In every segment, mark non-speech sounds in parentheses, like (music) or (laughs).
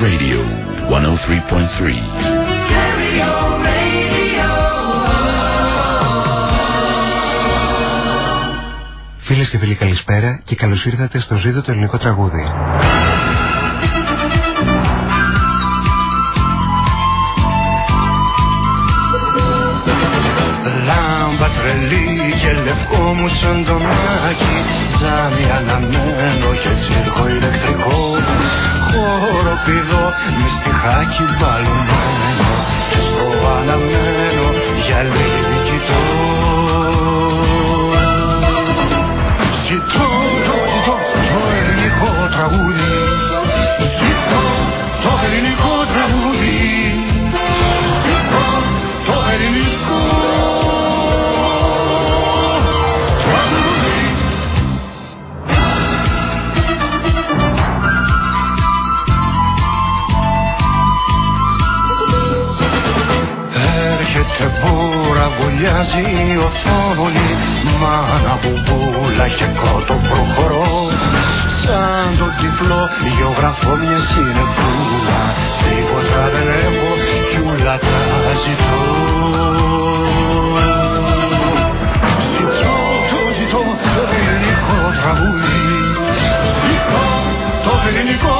Radio 103.3. Φίλες και φίλοι, καλησπέρα και καλώς ήρθατε στο ζήτο το ελληνικό τραγούδι. Λάμπα τρελή και λευκό μου σαν το μάκι Τζάμι αναμένο και τσίρκο ηλεκτρικό Χοροπηδό με στιχάκι μπαλωμένο Και στο αναμένο για λίγη κοιτώ Ζητώ, το ζητώ, το ελληνικό τραγούδι βουλιάζει η οθόνη Μάνα μπουμπούλα και κότο προχωρώ. Σαν το τυφλό γεωγραφώ μια συνεπούλα Τίποτα δεν έχω κι ούλα τα ζητώ. Ζητώ, το ζητώ, το ελληνικό τραγούδι. Ζητώ, το ελληνικό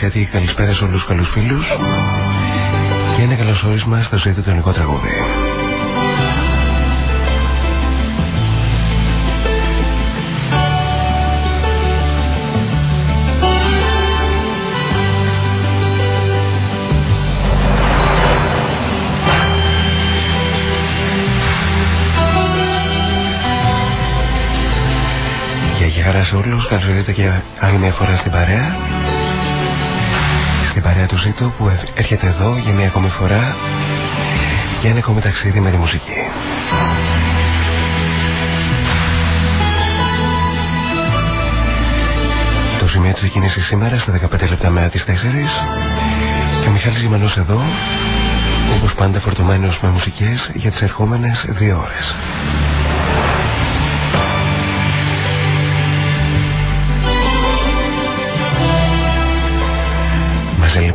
Ζεστή και ανοιξιατική καλησπέρα σε όλους τους καλούς φίλους και ένα καλωσόρισμα στο ζήτητο το ελληνικό τραγούδι. Για και χαρά σε όλους, καλώς ήρθατε και άλλη μια φορά στην παρέα. Στην παρέα του Ζήτου που ε- έρχεται εδώ για μια ακόμη φορά για ένα ακόμη ταξίδι με τη μουσική. Το σημείο της εκκίνησης σήμερα στα 15 λεπτά μέρα τις 4 και ο Μιχάλης Ζημανός εδώ όπως πάντα φορτωμένος με μουσικές για τις ερχόμενες δύο ώρες.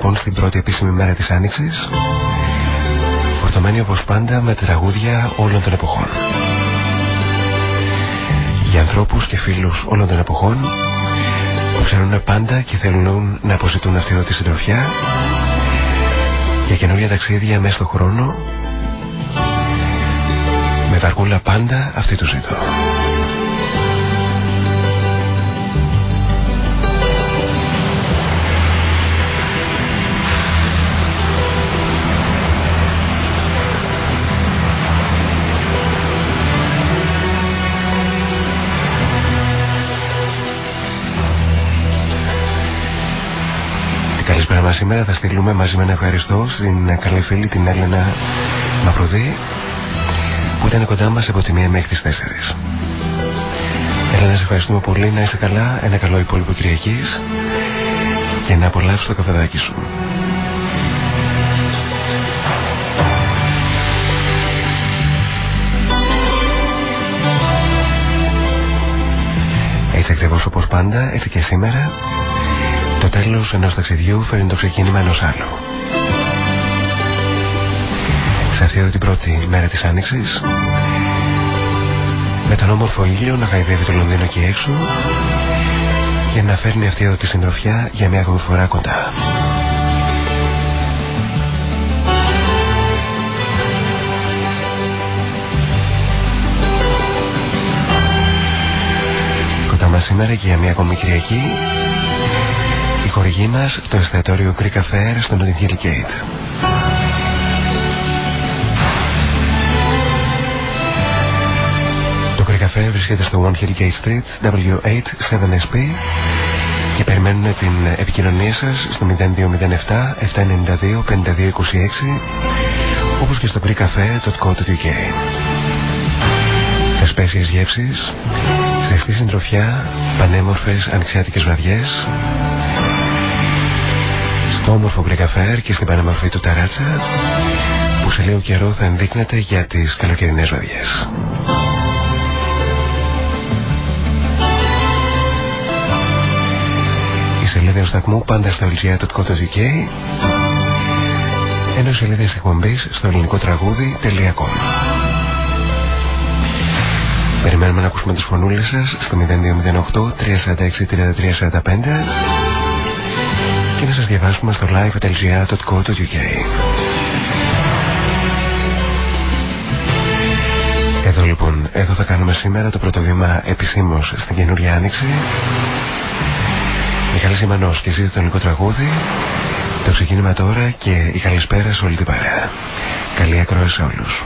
Λοιπόν στην πρώτη επίσημη μέρα της Άνοιξης φορτωμένη όπως πάντα με τραγούδια όλων των εποχών. Για ανθρώπους και φίλους όλων των εποχών που ξέρουν πάντα και θέλουν να αποζητούν αυτή εδώ τη συντροφιά για καινούργια ταξίδια μέσα στον χρόνο με βαρκούλα πάντα αυτή του ζήτω. Σήμερα θα στείλουμε μαζί με ένα ευχαριστώ στην καλή φίλη την Έλενα Μαυρουδή που ήταν κοντά μας από τη μία μέχρι τις 4. Έλενα, σε ευχαριστούμε πολύ να είσαι καλά, ένα καλό υπόλοιπο Κυριακής και να απολαύσεις το καφεδάκι σου. Έτσι ακριβώς όπως πάντα, έτσι και σήμερα το τέλος ενός ταξιδιού φέρνει το ξεκίνημα ενός άλλου. Σε αυτή εδώ την πρώτη μέρα της Άνοιξης με τον όμορφο ήλιο να χαϊδεύει το Λονδίνο εκεί έξω για να φέρνει αυτή εδώ τη συντροφιά για μια ακόμη φορά κοντά. Κοντά μας σήμερα και για μια ακόμη Κυριακή χορηγή μας στο εστιατόριο Greek Affair στο Notting Hill Gate. Το Greek Affair βρίσκεται στο One Hill Gate Street W87SP και περιμένουν την επικοινωνία σας στο 0207 792 5226 όπως και στο greekcafe.co.uk Εσπέσιες γεύσεις, ζεστή συντροφιά, πανέμορφες ανοιξιάτικες βραδιές στο όμορφο γκρεκαφέρ και στην πανεμορφή του ταράτσα που σε λίγο καιρό θα ενδείκνεται για τις καλοκαιρινές βαδιές. Η σελίδα του σταθμού πάντα στο lga.co.uk ενώ σελίδα εκπομπής στο ελληνικό τραγούδι.com Περιμένουμε να ακούσουμε τις φωνούλες σας στο 0208 346 3345 και να σας διαβάσουμε στο live.lgr.co.uk Εδώ λοιπόν, εδώ θα κάνουμε σήμερα το πρώτο βήμα επισήμως στην καινούργια άνοιξη. Μιχάλης Σιμανός και ζείτε το ελληνικό τραγούδι. Το ξεκίνημα τώρα και η καλησπέρα σε όλη την παρέα. Καλή ακρόαση σε όλους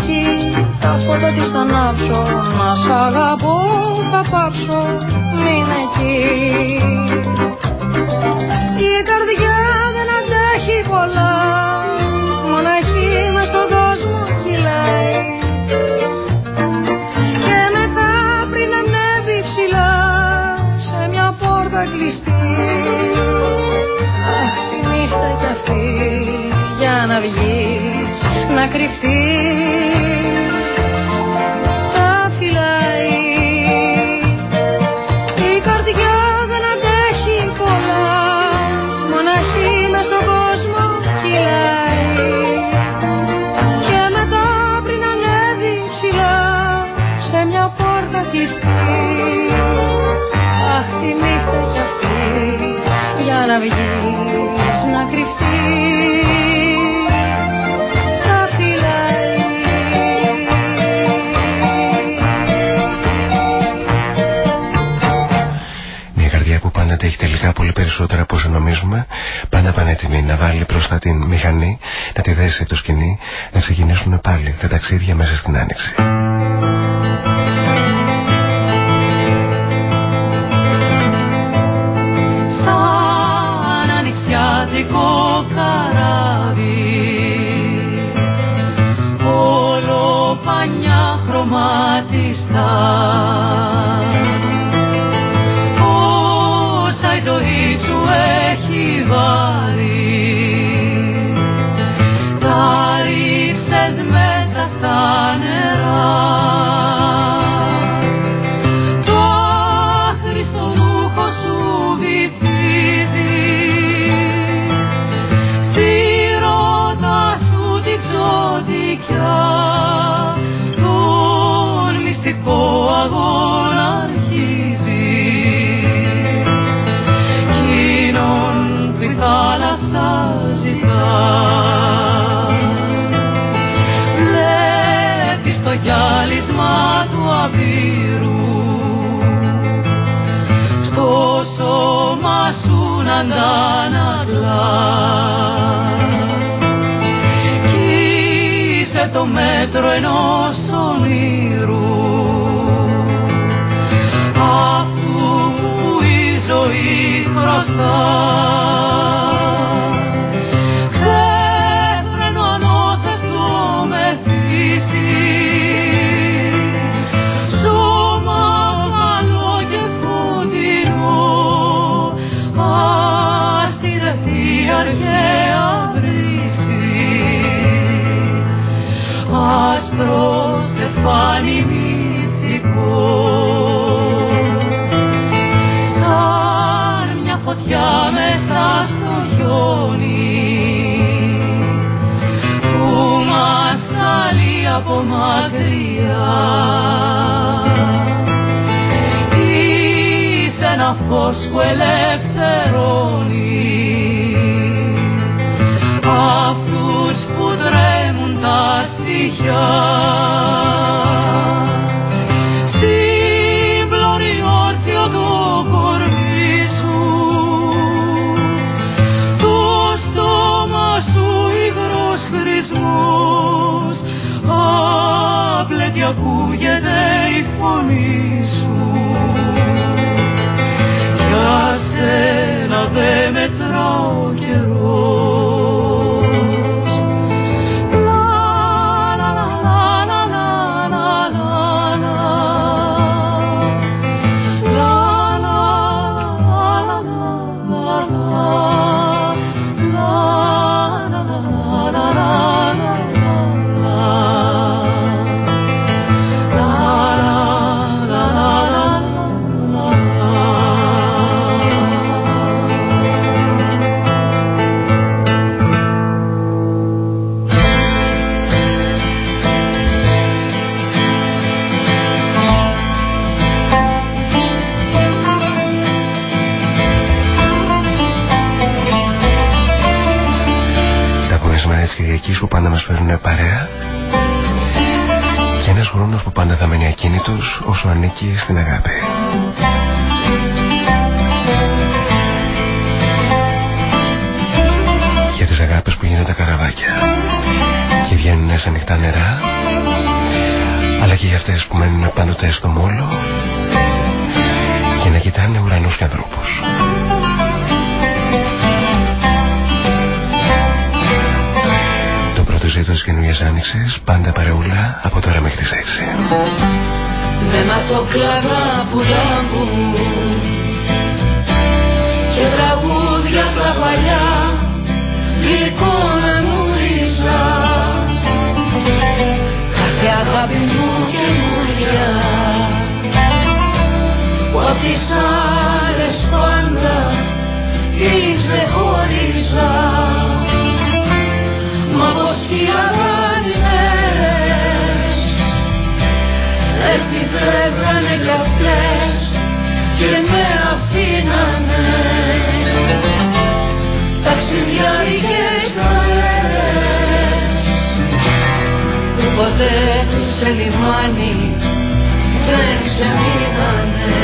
εκεί. Τα φώτα της θα ανάψω Να σ' αγαπώ θα πάψω Μην εκεί. Η καρδιά δεν αντέχει πολλά Μοναχή μες στον κόσμο κυλάει να βγεις, να κρυφτείς. Τα φυλάει. Η καρδιά δεν αντέχει πολλά. Μοναχή μες στον κόσμο κυλάει Και μετά πριν ανέβει ψηλά Σε μια πόρτα κλειστή. Αχ τη νύχτα κι αυτή για να βγεις να κρυφτείς έχει τελικά πολύ περισσότερα από όσο νομίζουμε. Πάντα πανέτοιμη να βάλει μπροστά την μηχανή, να τη δέσει από το σκηνή, να ξεκινήσουν πάλι τα ταξίδια μέσα στην άνοιξη. Σαν ανοιξιάτικο καράβι όλο πανιά χρωματιστά βάρη τα μέσα στα νερά. Το μέτρο ενός όνειρου αυτού που η ζωή χρωστά ανημίσικο σαν μια φωτιά μέσα στο χιόνι που μας άλλει από μακριά. Είσαι ένα φως που ελευθερώνει αυτούς που τρέμουν τα στοιχιά. Ακούγεται η φωνή σου. Για σένα δε Κυριακής που πάντα μας φέρουν παρέα και ένας χρόνος που πάντα θα μένει ακίνητος όσο ανήκει στην αγάπη. Για τις αγάπες που γίνονται καραβάκια και βγαίνουν σαν ανοιχτά νερά αλλά και για αυτές που μένουν πάντοτε στο μόλο και να κοιτάνε ουρανούς και ανθρώπους. Το πρώτο ζήτο της καινούργιας άνοιξης πάντα παρεούλα από τώρα μέχρι τις 6. με ματοκλάδα που λάμπουν και τραγούδια τα παλιά γλυκό να γνωρίζα κάθε αγάπη μου καινούρια που απ' τις άλλες πάντα την ξεχώριζα έτσι φεύγανε κι αυτές και με αφήνανε. Ταξιδιάρικες χαρές που ποτέ σε λιμάνι δεν ξεμείνανε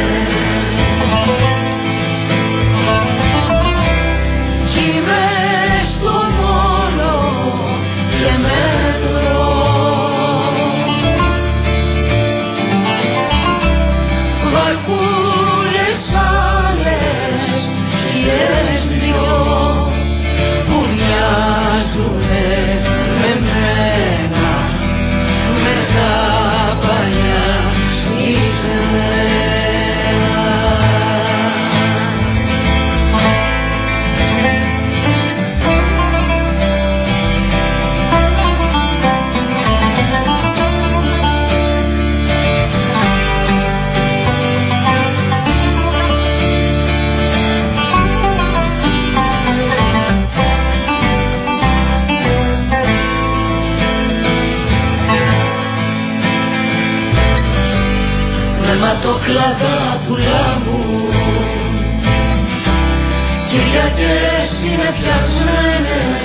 είναι πιασμένες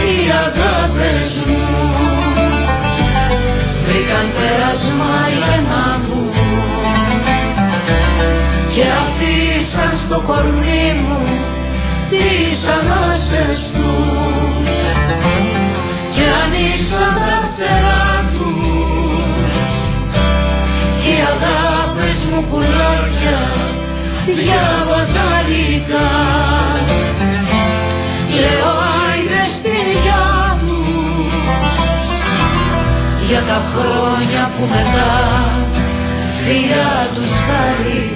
οι αγάπες μου. Βρήκαν πέρασμα για να μπουν και αφήσαν στο κορμί μου τις ανάσες χρόνια που μετά φιλιά τους χαρικά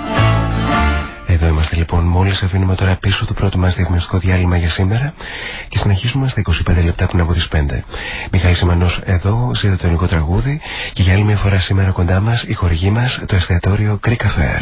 Εδώ είμαστε λοιπόν, μόλις αφήνουμε τώρα πίσω το πρώτο μας διαφημιστικό διάλειμμα για σήμερα και συνεχίζουμε στα 25 λεπτά πριν από τις 5. Μιχάλη Σιμανός εδώ, ζείτε το ελληνικό τραγούδι και για άλλη μια φορά σήμερα κοντά μας η χορηγή μας το εστιατόριο Greek Affair.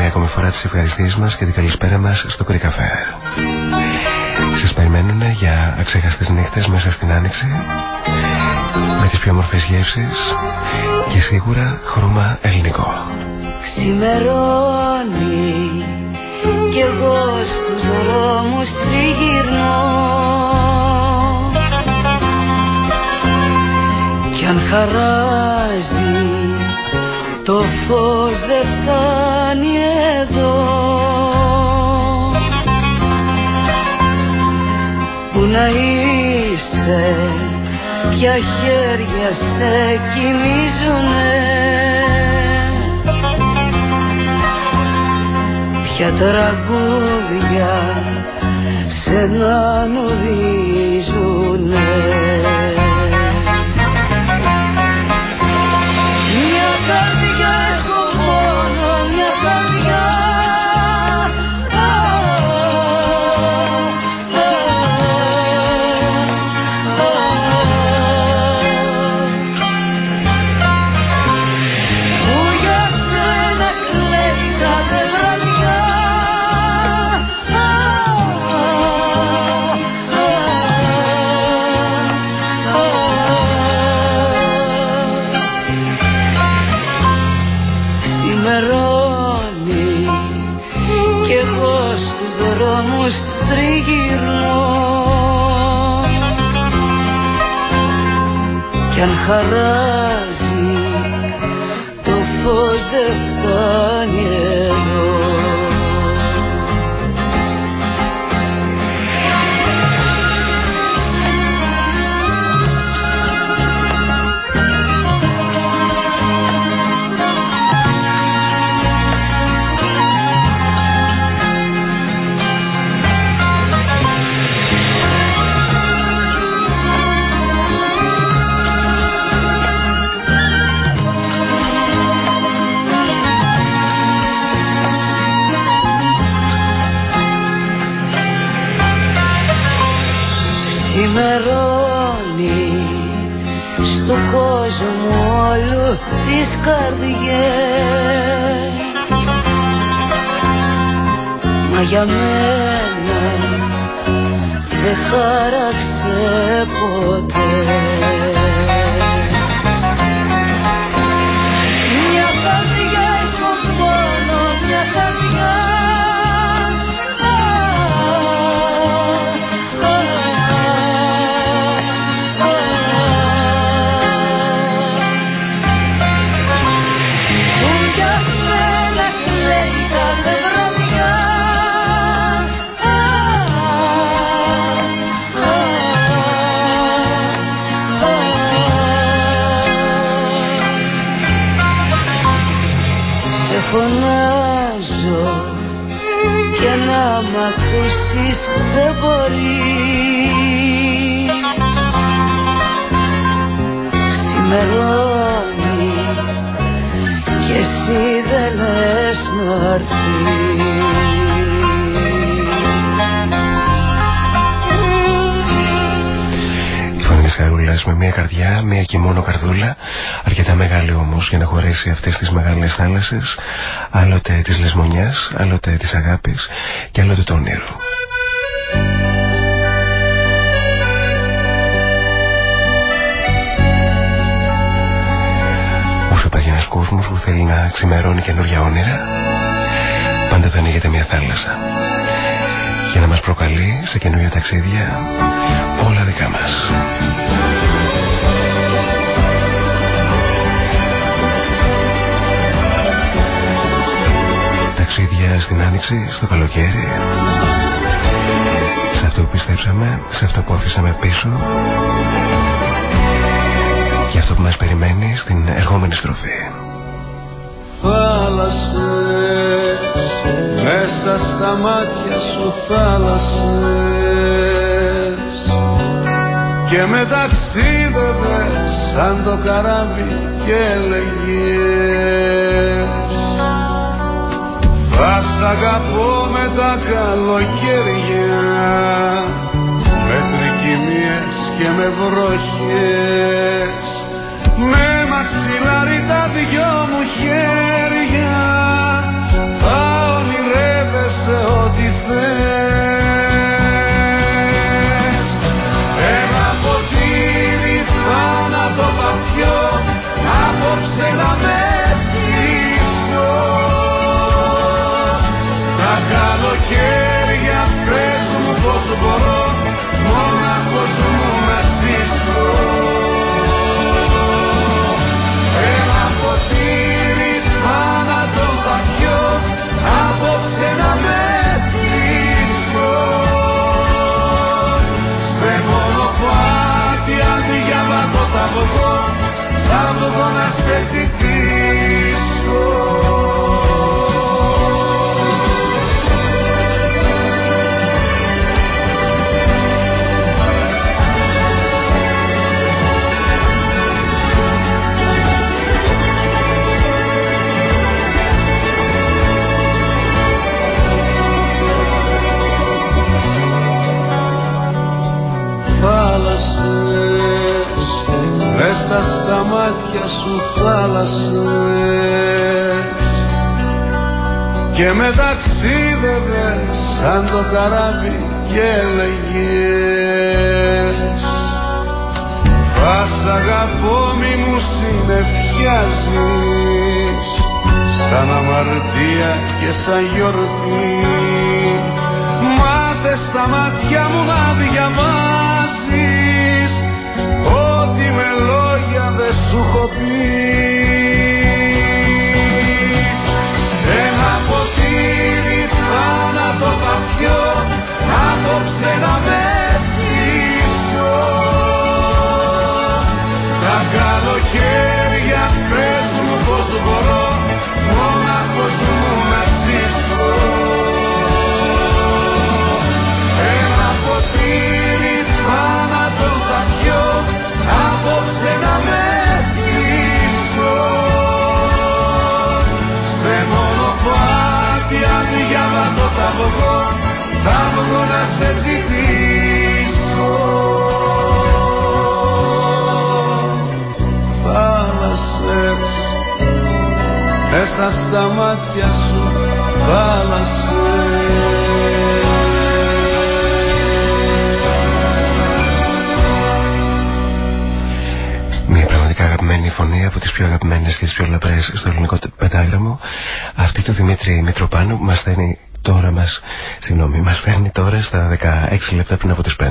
Μια ακόμη φορά τις ευχαριστήσεις μας και την καλησπέρα μας στο Greek Affair. Σας περιμένουν για αξέχαστες νύχτες μέσα στην Άνοιξη με τις πιο όμορφες γεύσεις και σίγουρα χρώμα ελληνικό. Ξημερώνει κι εγώ στους δρόμους τριγυρνώ κι αν χαράζει το φως δεν φτάνει να είσαι, ποια χέρια σε κοιμίζουνε Ποια τραγούδια σε να νουρίζουνε κι για να χωρέσει αυτές τις μεγάλες θάλασσες, άλλοτε της λεσμονιάς, άλλοτε της αγάπης και άλλοτε του όνειρου. Όσο υπάρχει ένας κόσμος που θέλει να ξημερώνει καινούργια όνειρα, πάντα θα ανοίγεται μια θάλασσα για να μας προκαλεί σε καινούργια ταξίδια όλα δικά μας. Ταξίδια στην Άνοιξη, στο καλοκαίρι. Σε αυτό που πιστέψαμε, σε αυτό που αφήσαμε πίσω. Και αυτό που μας περιμένει στην ερχόμενη στροφή. Θάλασσες μέσα στα μάτια σου θάλασσες. Και με ταξίδευες σαν το καράβι και έλεγες θα σ' αγαπώ με τα καλοκαίρια λεπτά πριν από τις 5.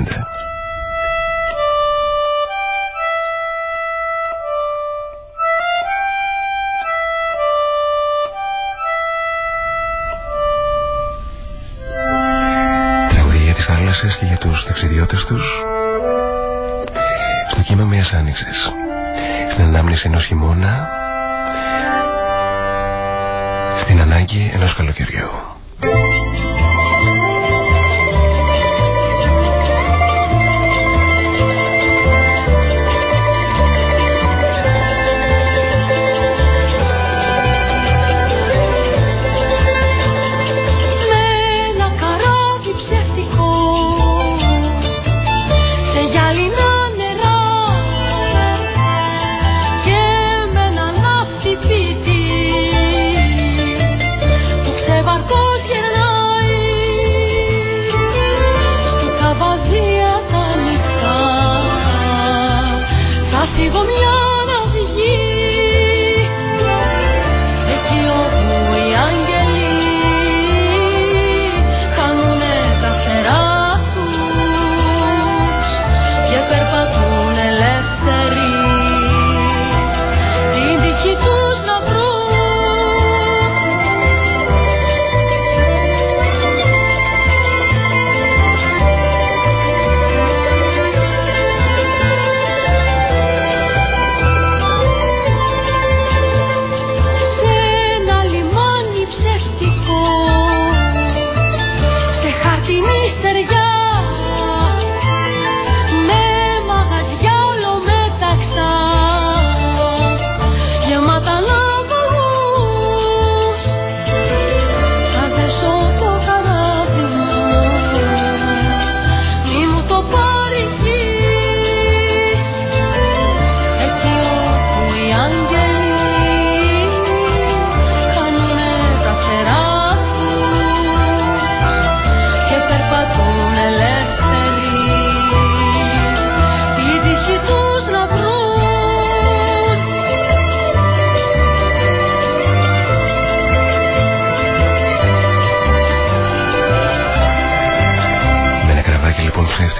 Τραγουδία για τις θάλασσες και για τους ταξιδιώτες τους. Στο κύμα μιας άνοιξης. Στην ανάμνηση ενός χειμώνα. Στην ανάγκη ενός καλοκαιριού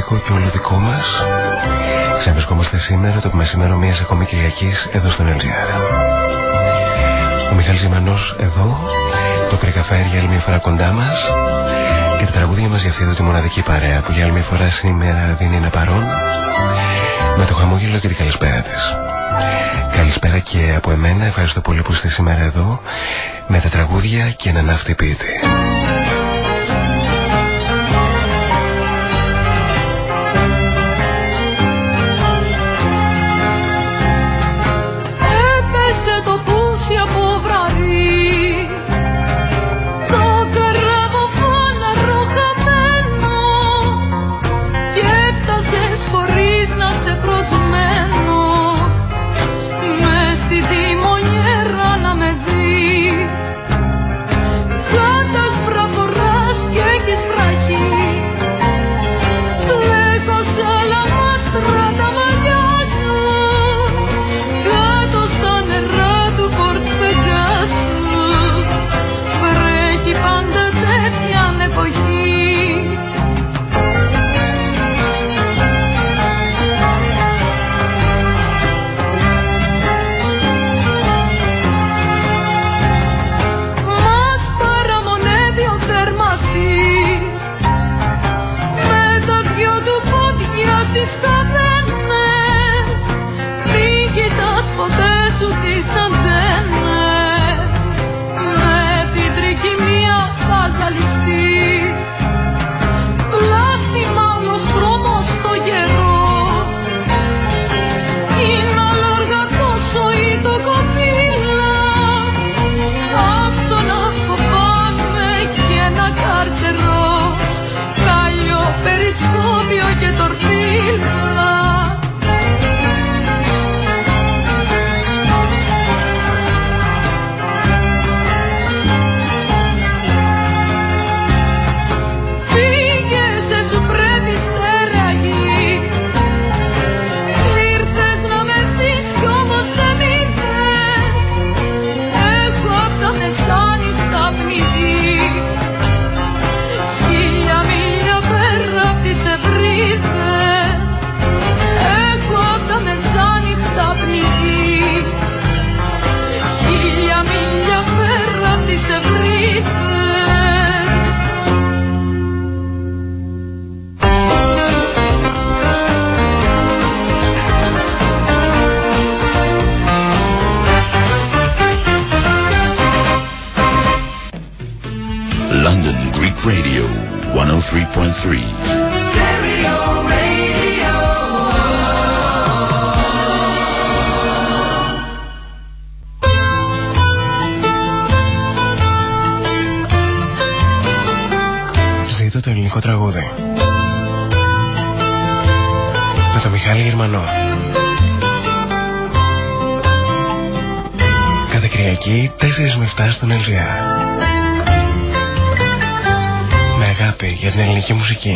ψεύτικο και όλο δικό μας. Ξαβρισκόμαστε σήμερα το μεσημέρο μιας ακόμη Κυριακής εδώ στον LGR. Ο Μιχάλης Ζημανός εδώ, το κρυκαφέρ για άλλη μια φορά κοντά μας και τα τραγούδια μας για αυτή εδώ τη μοναδική παρέα που για άλλη μια φορά σήμερα δίνει ένα παρόν με το χαμόγελο και την καλησπέρα της. Καλησπέρα και από εμένα, ευχαριστώ πολύ που είστε σήμερα εδώ με τα τραγούδια και έναν αυτοποιητή. στον για την ελληνική μουσική.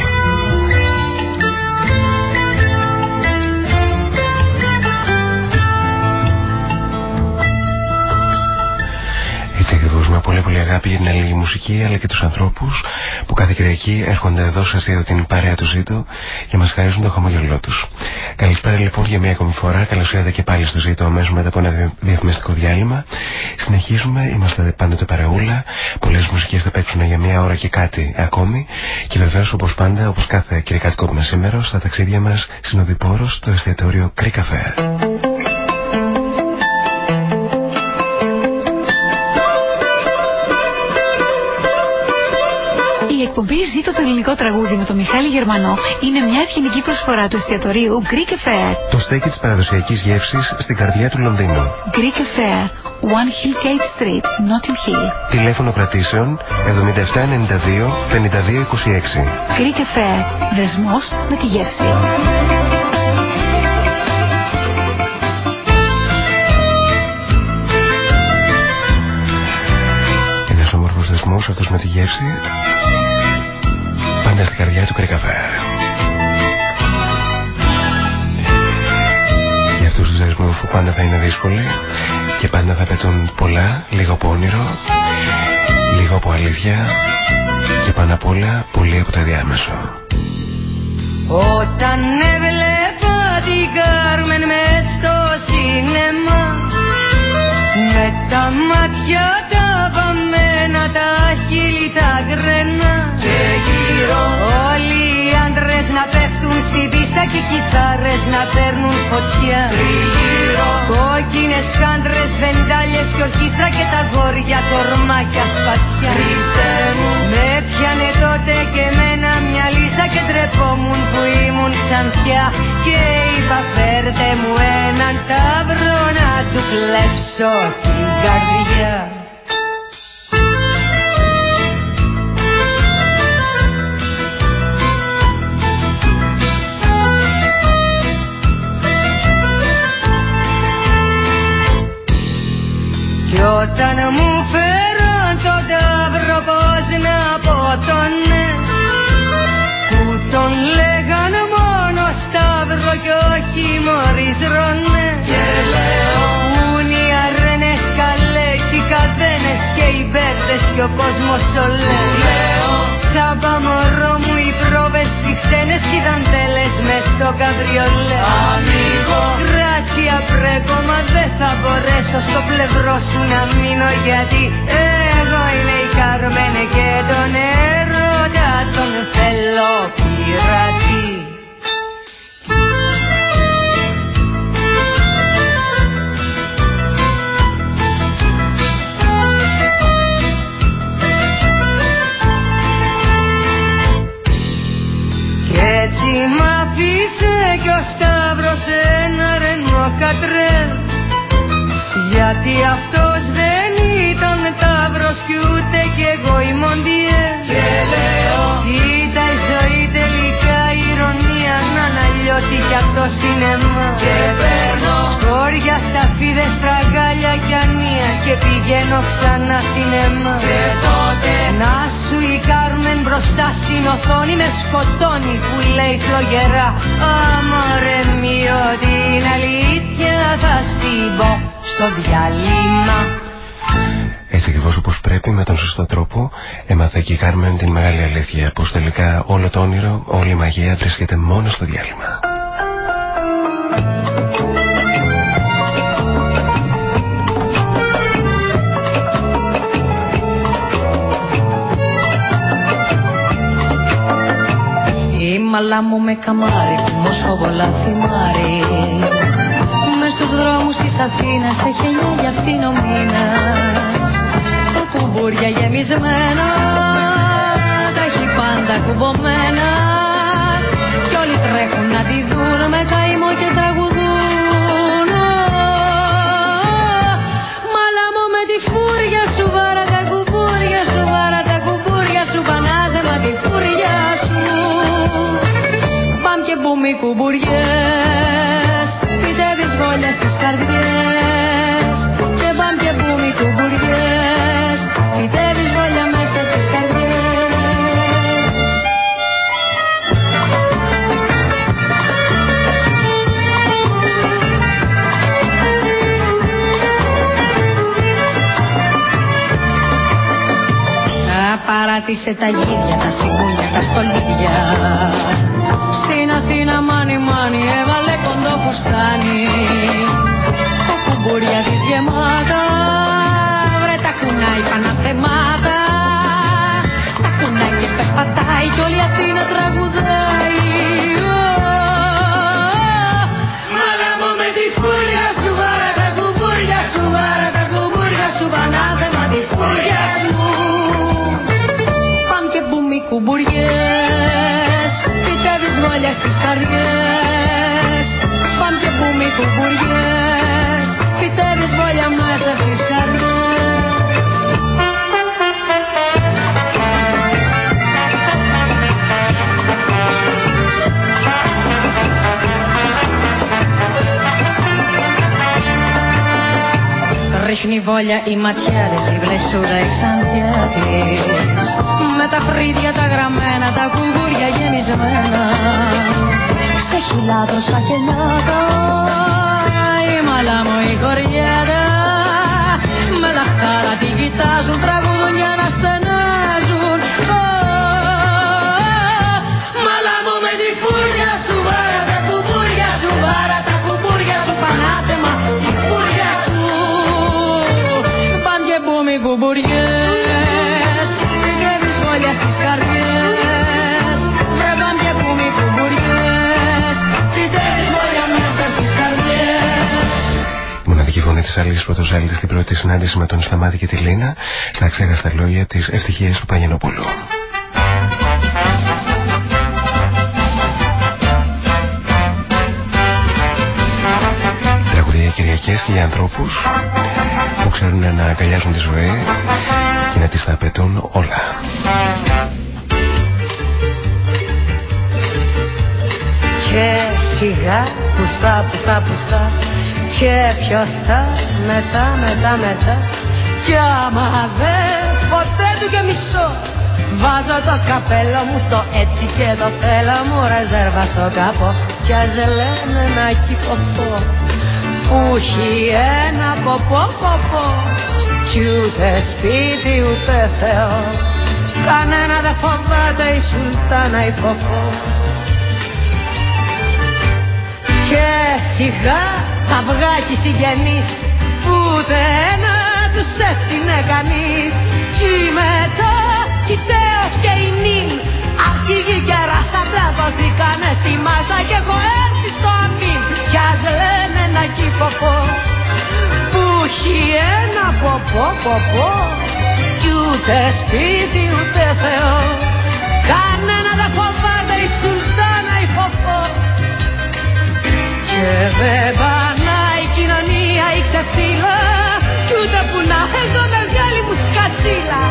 Με πολύ πολύ αγάπη για την ελληνική μουσική αλλά και τους ανθρώπους που κάθε Κυριακή έρχονται εδώ σε αυτή την παρέα του ζήτου και μας χαρίζουν το χαμογελό τους. Καλησπέρα λοιπόν για μια ακόμη φορά. Καλώς ήρθατε και πάλι στο ζήτο αμέσως μετά από ένα διαφημιστικό διάλειμμα. Συνεχίζουμε, είμαστε πάντοτε παρεούλα. Πολλές μουσικές θα παίξουν για μια ώρα και κάτι ακόμη. Και βεβαίως όπως πάντα, όπως κάθε κυριακάτικο που σήμερα, στα ταξίδια μας συνοδοιπόρος στο εστιατόριο Creek εκπομπή Ζήτω το ελληνικό τραγούδι με τον Μιχάλη Γερμανό είναι μια ευγενική προσφορά του εστιατορίου Greek Affair. Το στέκι της παραδοσιακής γεύσης στην καρδιά του Λονδίνου. Greek Affair, One Hill Gate Street, Notting Hill. Τηλέφωνο κρατήσεων 7792 5226. Greek Affair, δεσμός με τη γεύση. Ένας όμορφος δεσμός αυτός με τη γεύση πάντα στην καρδιά του κρυκαφέ. Για αυτούς τους δεσμούς που πάντα θα είναι δύσκολοι και πάντα θα πετούν πολλά, λίγο από όνειρο, λίγο από αλήθεια και πάνω απ' όλα πολύ από το διάμεσο. Όταν έβλεπα την Κάρμεν μες στο σινεμά Με τα μάτια τα βαμμένα, τα χείλη τα γκρενά Και γύρω. Όλοι οι άντρες να πέφτουν στην πίστα και οι κιθάρες να παίρνουν φωτιά. Τριγύρω. Κόκκινες χάντρες, βεντάλιες και ορχήστρα και τα γόρια τορμάκια σπατιά Χριστέ μου. Με πιάνε τότε και μένα μια λύσα και τρεπόμουν που ήμουν ξανθιά και είπα φέρτε μου έναν ταύρο να του κλέψω την καρδιά όταν μου φέραν τον ταύρο πως να πω τον ναι. Που τον λέγαν μόνο Σταύρο κι όχι Μωρίς Ρονέ. Και λέω Πουν οι αρένες καλέ κι οι καδένες και οι μπέρδες κι ο κόσμος ολέ Λέω Τσάμπα μωρό μου οι πρόβες χτένες κι οι δαντέλες μες στο καμπριολέ Ανοίγω Γράτσια πρέκο μα δεν θα μπορέσω στο πλευρό σου να μείνω γιατί εγώ είμαι η Καρμένε Και πηγαίνω ξανά σινεμά Και τότε Να σου η Κάρμεν μπροστά στην οθόνη με σκοτώνει που λέει φλογερά Αμόρε μη την αλήθεια θα στην πω στο διάλειμμα Έτσι ακριβώς όπως πρέπει, με τον σωστό τρόπο, έμαθε και η Κάρμεν την μεγάλη αλήθεια. Πως τελικά όλο το όνειρο, όλη η μαγεία βρίσκεται μόνο στο διάλειμμα. Η μαλά μου με καμάρι που μοσχοβολά θυμάρι Μες στους δρόμους της Αθήνας έχει για αυτήν ο μήνας Τα κουμπούρια γεμισμένα Τα έχει πάντα κουμπωμένα. Κι όλοι τρέχουν να τη δουν με καημό και τραγουδούν. Μαλά μου με τη φούρια σου βάρα τα κουμπούρια σου βάρα τα κουμπούρια σου πανάθεμα τη φούρια σου Μπαμ και μπούμ οι κουμπουριές. Φυτεύεις βόλια στις καρδιές παράτησε τα γύρια, τα σιγούνια, τα στολίδια. Στην Αθήνα μάνι μάνι έβαλε κοντό φουστάνι. Τα κουμπούρια της γεμάτα Βρε τα κουνάει παναθεμάτα Τα κουνάει και περπατάει κι όλη η Αθήνα τραγουδάει. Μάλα μου με τη φούρια σου βάρα τα κουμπούρια σου βάρα τα κουμπούρια σου πανάθεμα τη φούρια σου Παμ και μπούμ οι κουμπουριές Φυτεύεις βόλια στις καρδιές. Παμ και μπούμ οι κουμπουριές Φυτεύεις βόλια μέσα στις καρδιές Ρίχνει βόλια η ματιά της, η βλεσούδα η ξανθιά της Με τα φρύδια τα γραμμένα, τα κουμπούρια γεμισμένα Σε χιλάδρο σαν κελιάτα, η μαλά μου η κοριάτα Με λαχτάρα τη κοιτάζουν, τη Αλή Πρωτοζάλη στην πρώτη συνάντηση με τον Σταμάτη και τη Λίνα στα ξέχαστα λόγια της ευτυχίας του Παγενοπούλου. Τραγουδία Κυριακές και για ανθρώπους που ξέρουν να αγκαλιάζουν τη ζωή και να τις τα απαιτούν όλα. Και σιγά πουστά πουστά πουστά και θα μετά μετά μετά. Κι άμα δεν ποτέ του και μισό. Βάζω το καπέλο μου στο έτσι και το θέλω μου ρεζέρβα στο καπό. Κι ας λένε να κυκοφώ που έχει ένα ποπό ποπό. Κι ούτε σπίτι ούτε Θεό. Κανένα δεν φοβάται η σουλτάνα η ποπό. Και σιγά αυγά κι συγγενείς ούτε ένα τους έφτιανε κανείς. Κι μετά κι τέος και η νυν αρχηγοί και ράσα δοθήκανε στη μάσα και έχω έρθει στο αμήν. Κι ας λένε να κυποπώ που έχει ένα ποπό ποπό. Κι ούτε σπίτι ούτε Θεό κανένα δεν φοβάται και δεν ξεφύλα Κι ούτε που να έχω μεγάλη μου σκατσίλα.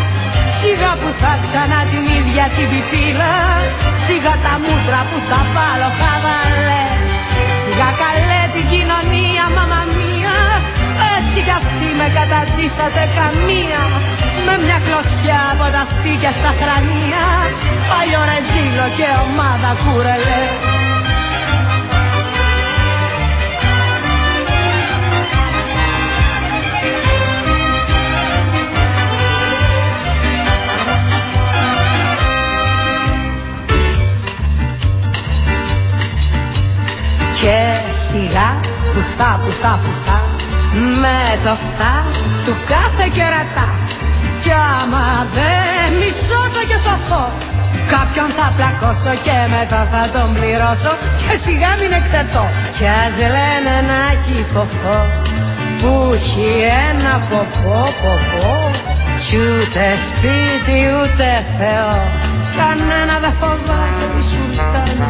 Σιγά που θα ξανά την ίδια την πιπίλα Σιγά τα μούτρα που θα βάλω χαβαλέ. Σιγά καλέ την κοινωνία μάμα μία Έτσι κι αυτοί με καταντήσατε καμία. Με μια κλωτσιά από τα φτύκια στα χρανία Παλιό ρεζίλο και ομάδα κουρελέ πουστά πουστά πουστά Με το φτά του κάθε κερατά Κι άμα δεν μισώσω και σωθώ Κάποιον θα πλακώσω και μετά θα τον πληρώσω Και σιγά μην εκτεθώ. Κι ας λένε να κυφωθώ Που έχει ένα ποπό ποπό Κι ούτε σπίτι ούτε Θεό. Κανένα δεν φοβάται τη σουλτάνα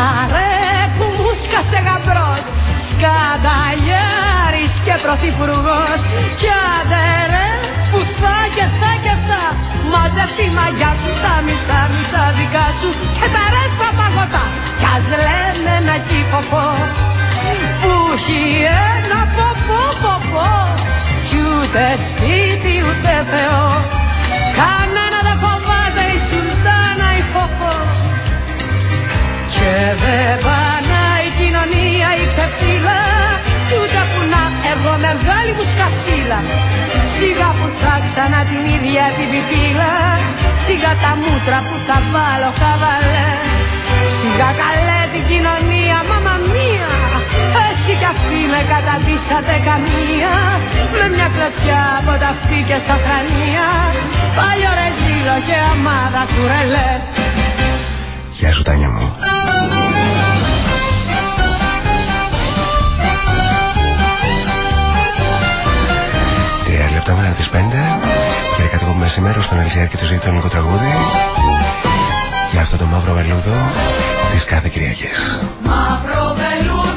Αρέ που μου σκάσε γαμπρός Σκανταλιάρης και πρωθυπουργός. Κι άντε ρε που θα και θα και θα Μαζευτεί μαγιά σου τα μισά μισά δικά σου Και τα ρέστα παγωτά. Κι ας λένε να κυφοπώ Που έχει ένα ποπό ποπό Κι ούτε σπίτι ούτε Θεό. Κανένα δεν φοβάται και δεν πανάει η κοινωνία η ξεφύλα Κι ούτε που να εγώ μεγάλη μου σκασίλα. Σιγά που θα ξανά την ίδια την πιπίλα Σιγά τα μούτρα που θα βάλω χαβαλέ. Σιγά καλέ την κοινωνία μάμα μία Έτσι κι αυτοί με καταντήσατε καμία. Με μια κλωτσιά από τα αυτή και στα χρανία Παλιό ρεζίλο και αμάδα κουρελέ Γεια σου Τάνια μου. Τρία λεπτά μετά τις πέντε. Και κάτι που μεσημέρο στον Ελισιάρ και το ζει το ελληνικό τραγούδι. Για αυτό το μαύρο βελούδο Της κάθε Κυριακής. Μαύρο βελούδο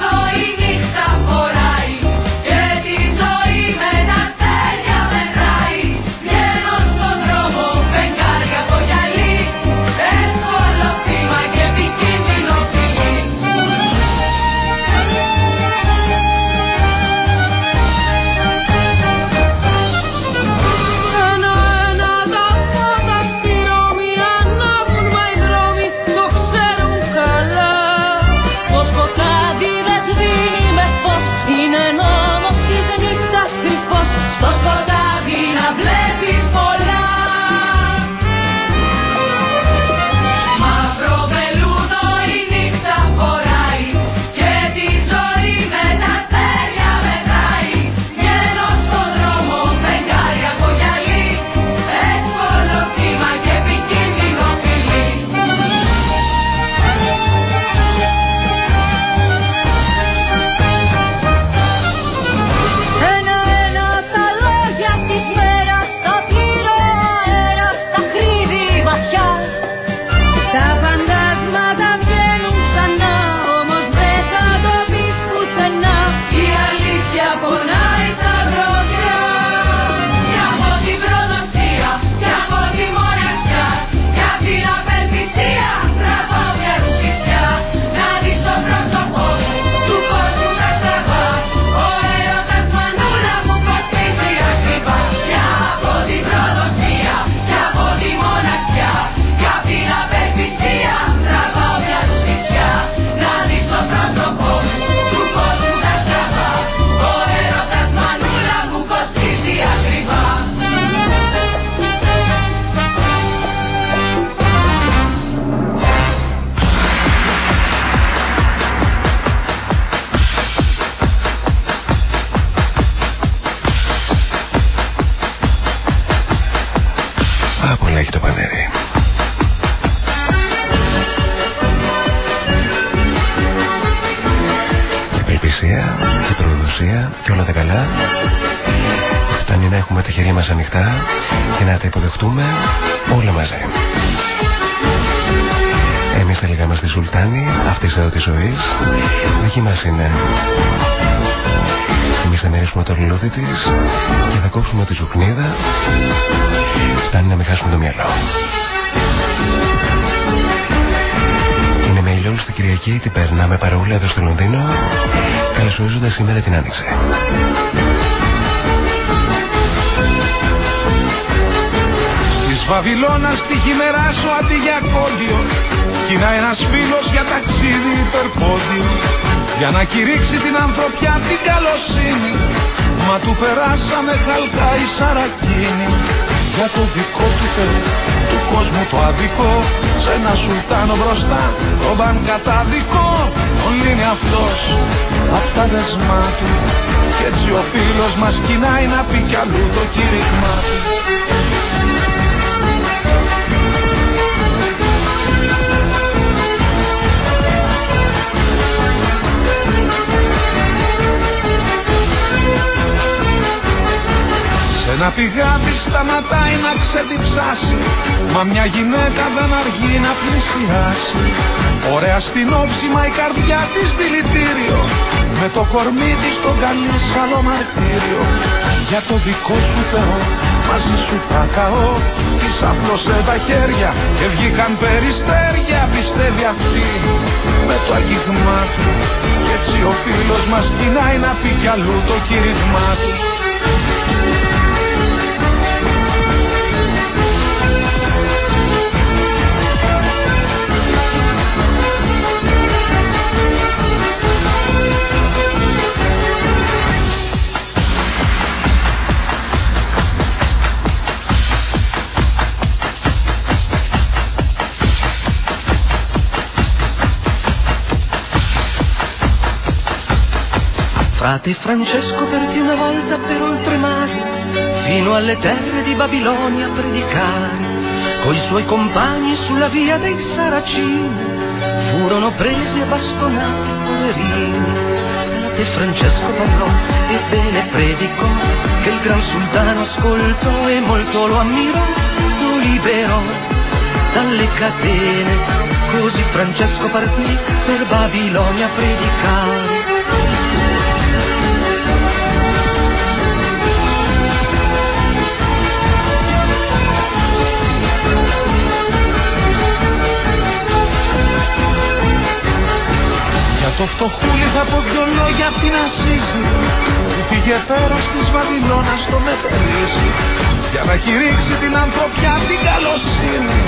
Δική μας είναι. Εμείς θα μερίσουμε το λουλούδι της και θα κόψουμε τη ζουκνίδα. Φτάνει να μην χάσουμε το μυαλό. Είναι με ηλιόλου στην Κυριακή, την περνάμε παρόλα εδώ στο Λονδίνο. Καλωσορίζοντας σήμερα την Άνοιξη. Της Βαβυλώνας τη χειμερά σου αντί για κόλλιο Κοινά ένας φίλος για ταξίδι υπερπόδιο Για να κηρύξει την ανθρωπιά την καλοσύνη. Μα του περάσαμε χαλκά η σαρακίνη. Για το δικό του Θεό του κόσμου το αδικό. Σε ένα σουλτάνο μπροστά το μπαν καταδικό Όλοι είναι αυτός απ' τα δεσμά του. Κι έτσι ο φίλος μας κοινάει να πει κι αλλού το κήρυγμά του Ένα πηγάδι σταματάει να ξεδιψάσει Μα μια γυναίκα δεν αργεί να πλησιάσει. Ωραία στην όψη μα η καρδιά της δηλητήριο Με το κορμί της τον καλή άλλο μαρτύριο. Για το δικό σου Θεό μαζί σου θα καώ Της απλώσε τα χέρια και βγήκαν περιστέρια Πιστεύει αυτή. Με το αγγίγμά του Κι έτσι ο φίλος μας κοινάει να πει κι αλλού το κήρυγμά του Frate Francesco partì una volta per oltremare, fino alle terre di Babilonia predicare, coi suoi compagni sulla via dei Saracini, furono presi e bastonati poverini. Frate Francesco parlò e bene predicò, che il gran sultano ascoltò e molto lo ammirò, lo liberò dalle catene, così Francesco partì per Babilonia a predicare. Το φτωχούλι θα πω δυο λόγια απ' την Ασίση Που πήγε πέρα της Βαβυλώνας στο μετερίζει Για να κηρύξει την ανθρωπιά την καλοσύνη.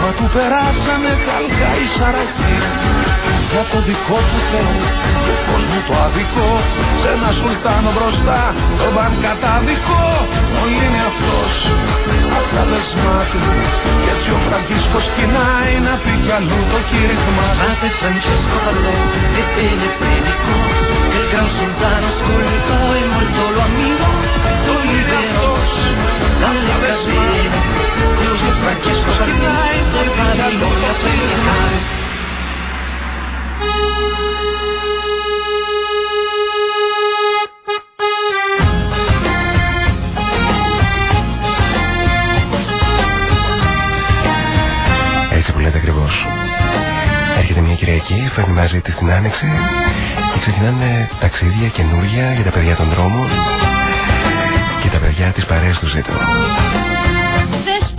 Μα του περάσανε χαλκά οι σαρακοί Για το δικό του Θεό Του κόσμου το αδικό. Σε ένα σουλτάνο μπροστά Το μπαν καταδικό. Όλοι είναι αυτός Απ' τα δεσμά του Κι έτσι ο Φραγκίσκος κοινάει Να πει κι αλλού το κήρυγμα. Frate Francesco parlò e bene predicò che il gran sultano ascoltò e molto lo ammirò, lo liberò dalle catene. Così Francesco parlò e parlò a predicare. Έτσι που λέτε ακριβώς. Έρχεται μια Κυριακή, φέρνει μαζί της την Άνοιξη και ξεκινάνε ταξίδια καινούρια για τα παιδιά των δρόμων και τα παιδιά της παρέας του ζήτω. Δες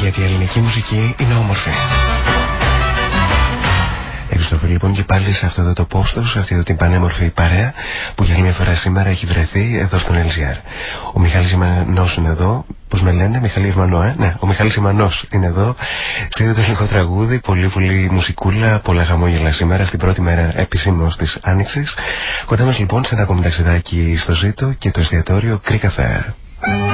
Γιατί η ελληνική μουσική είναι όμορφη. Επιστροφή λοιπόν και πάλι σε αυτό εδώ το πόστος, σε αυτή εδώ την πανέμορφη παρέα που για άλλη μια φορά σήμερα έχει βρεθεί εδώ στον LGR. Ο Μιχάλης Ιμανός είναι εδώ, πώς με λένε, Μιχάλη Ιμανό, ε; Ναι, ο Μιχάλης Ιμανός είναι εδώ, στο το ελληνικό τραγούδι, πολύ πολύ μουσικούλα, πολλά χαμόγελα σήμερα στην πρώτη μέρα επισήμως της Άνοιξης. Κοντά μας λοιπόν σε ένα ακόμη ταξιδάκι στο Ζήτο και το εστιατόριο Greek Affair. Thank (laughs) you.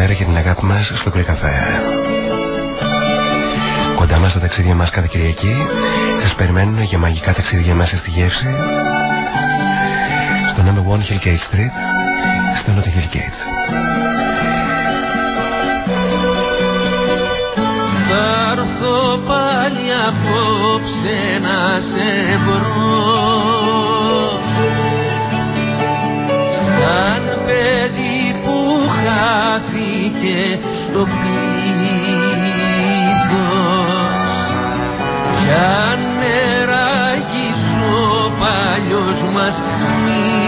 Καλησπέρα και την αγάπη μας στο Κρυκαφέ. Κοντά μας στα ταξίδια μας κάθε Κυριακή σας περιμένουν για μαγικά ταξίδια μέσα στη γεύση στο number 1 Hillgate Street στο Notting Hill Gate. Θα έρθω πάλι απόψε να σε βρω σαν παιδί χάθηκε στο πλήθος κι αν νεράγεις ο παλιός μας μύθος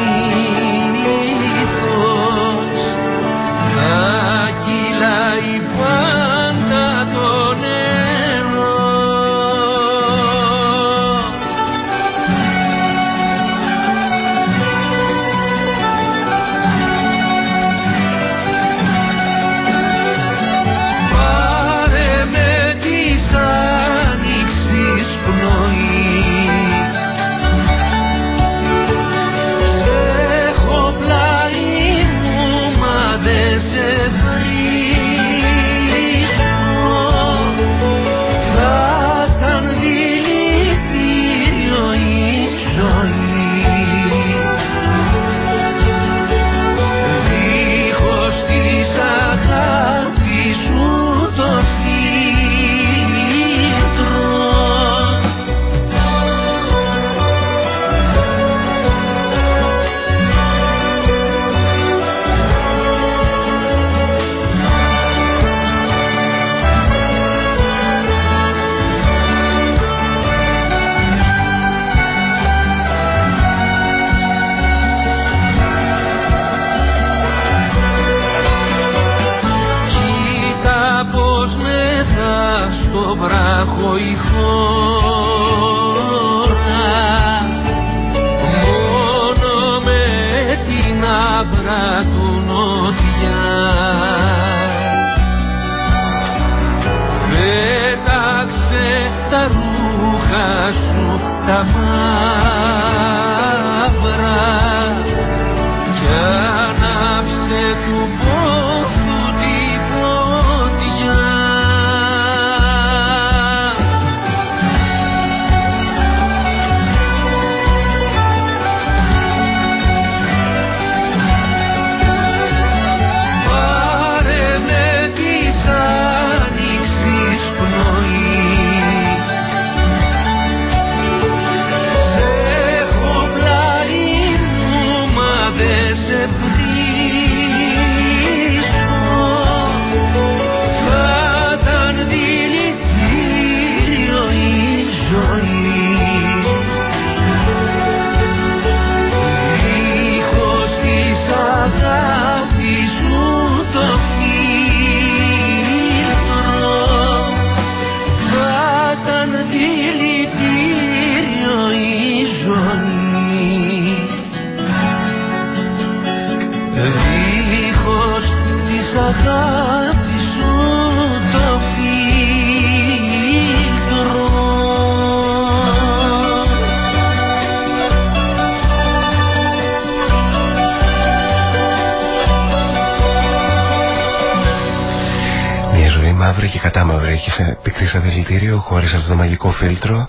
σε πικρή σαν δηλητήριο χωρίς αυτό το μαγικό φίλτρο,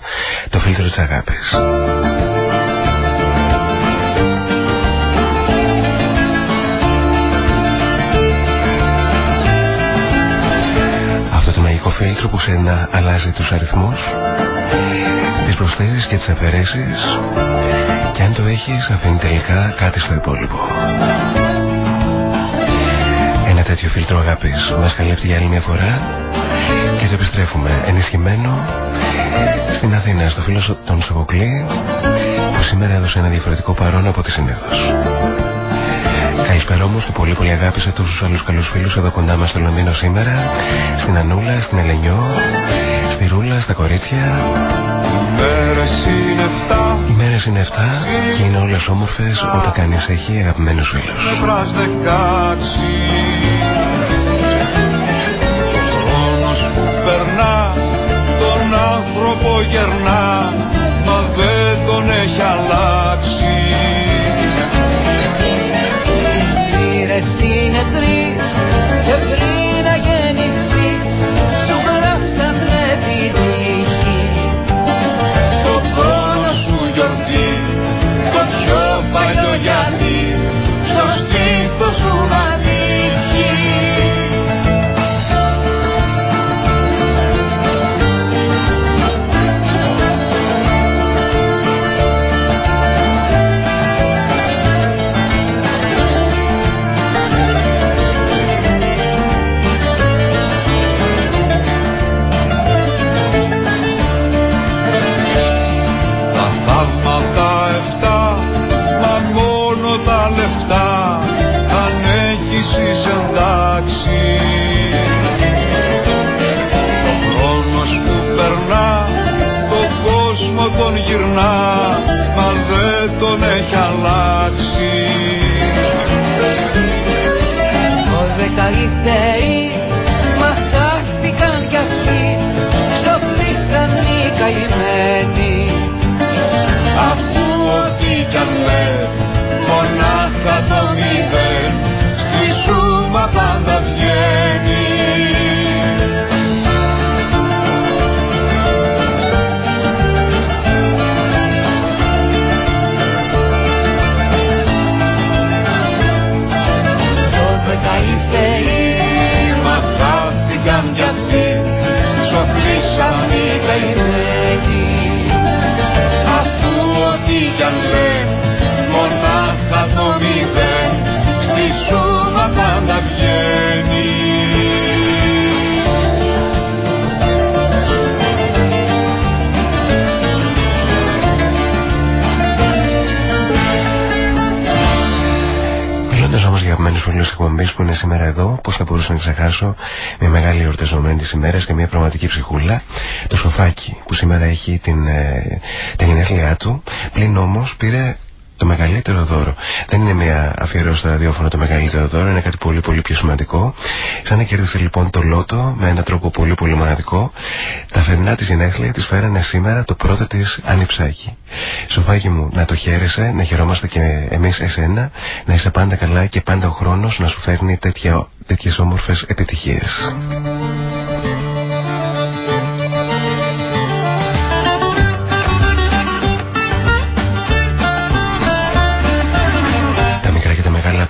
το φίλτρο της αγάπης. Αυτό το μαγικό φίλτρο που σε να αλλάζει τους αριθμούς, τις προσθέσεις και τις αφαιρέσεις και αν το έχεις αφήνει τελικά κάτι στο υπόλοιπο τέτοιο φίλτρο αγάπης μας καλύπτει για άλλη μια φορά και το επιστρέφουμε ενισχυμένο στην Αθήνα στο φίλο των Σοβοκλή που σήμερα έδωσε ένα διαφορετικό παρόν από τη συνήθως. Καλησπέρα όμως και πολύ πολύ αγάπη σε αυτούς τους άλλους καλούς φίλους εδώ κοντά μας στο Λονδίνο σήμερα στην Ανούλα, στην Ελενιό στη Ρούλα, στα κορίτσια οι μέρες είναι 7 και είναι όλες όμορφες όταν κανείς έχει αγαπημένους φίλους. Άνθρωπο γερνά μα δεν τον έχει αλλάξει. Μοίρες είναι αγαπημένου φίλου εκπομπής που είναι σήμερα εδώ, πώς θα μπορούσα να ξεχάσω μια μεγάλη εορταζομένη της ημέρας και μια πραγματική ψυχούλα, το σοφάκι που σήμερα έχει την, ε, τα γενέθλιά του. Πλην όμως πήρε το μεγαλύτερο δώρο. Δεν είναι μια αφιερώση στο ραδιόφωνο το μεγαλύτερο δώρο, είναι κάτι πολύ πολύ πιο σημαντικό. Σαν να κέρδισε λοιπόν το λότο με έναν τρόπο πολύ πολύ μοναδικό. Τα φερνά της γενέθλια της φέρανε σήμερα το πρώτο της ανυψάκι. Σοφάκι μου, να το χαίρεσαι, να χαιρόμαστε και εμείς εσένα, να είσαι πάντα καλά και πάντα ο χρόνος να σου φέρνει τέτοιες όμορφες επιτυχίες.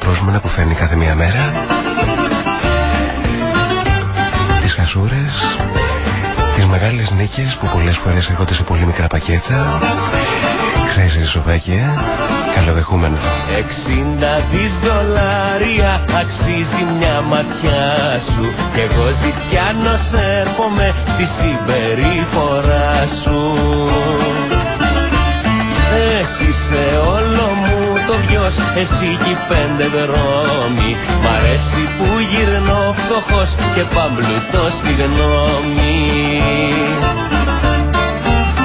Πρόσμενα που φέρνει κάθε μία μέρα. Τις χασούρες. Τις μεγάλες νίκες που πολλές φορές έρχονται σε πολύ μικρά πακέτα. Ξέρεις σοφάκια καλοδεχούμενο. 60 δις δολάρια αξίζει μια ματιά σου. Και εγώ ζητιάνος έρχομαι στη συμπεριφορά σου Εσύ κι οι πέντε δρόμοι. Μ' αρέσει που γυρνώ φτωχός Και παμπλουτώ στη γνώμη.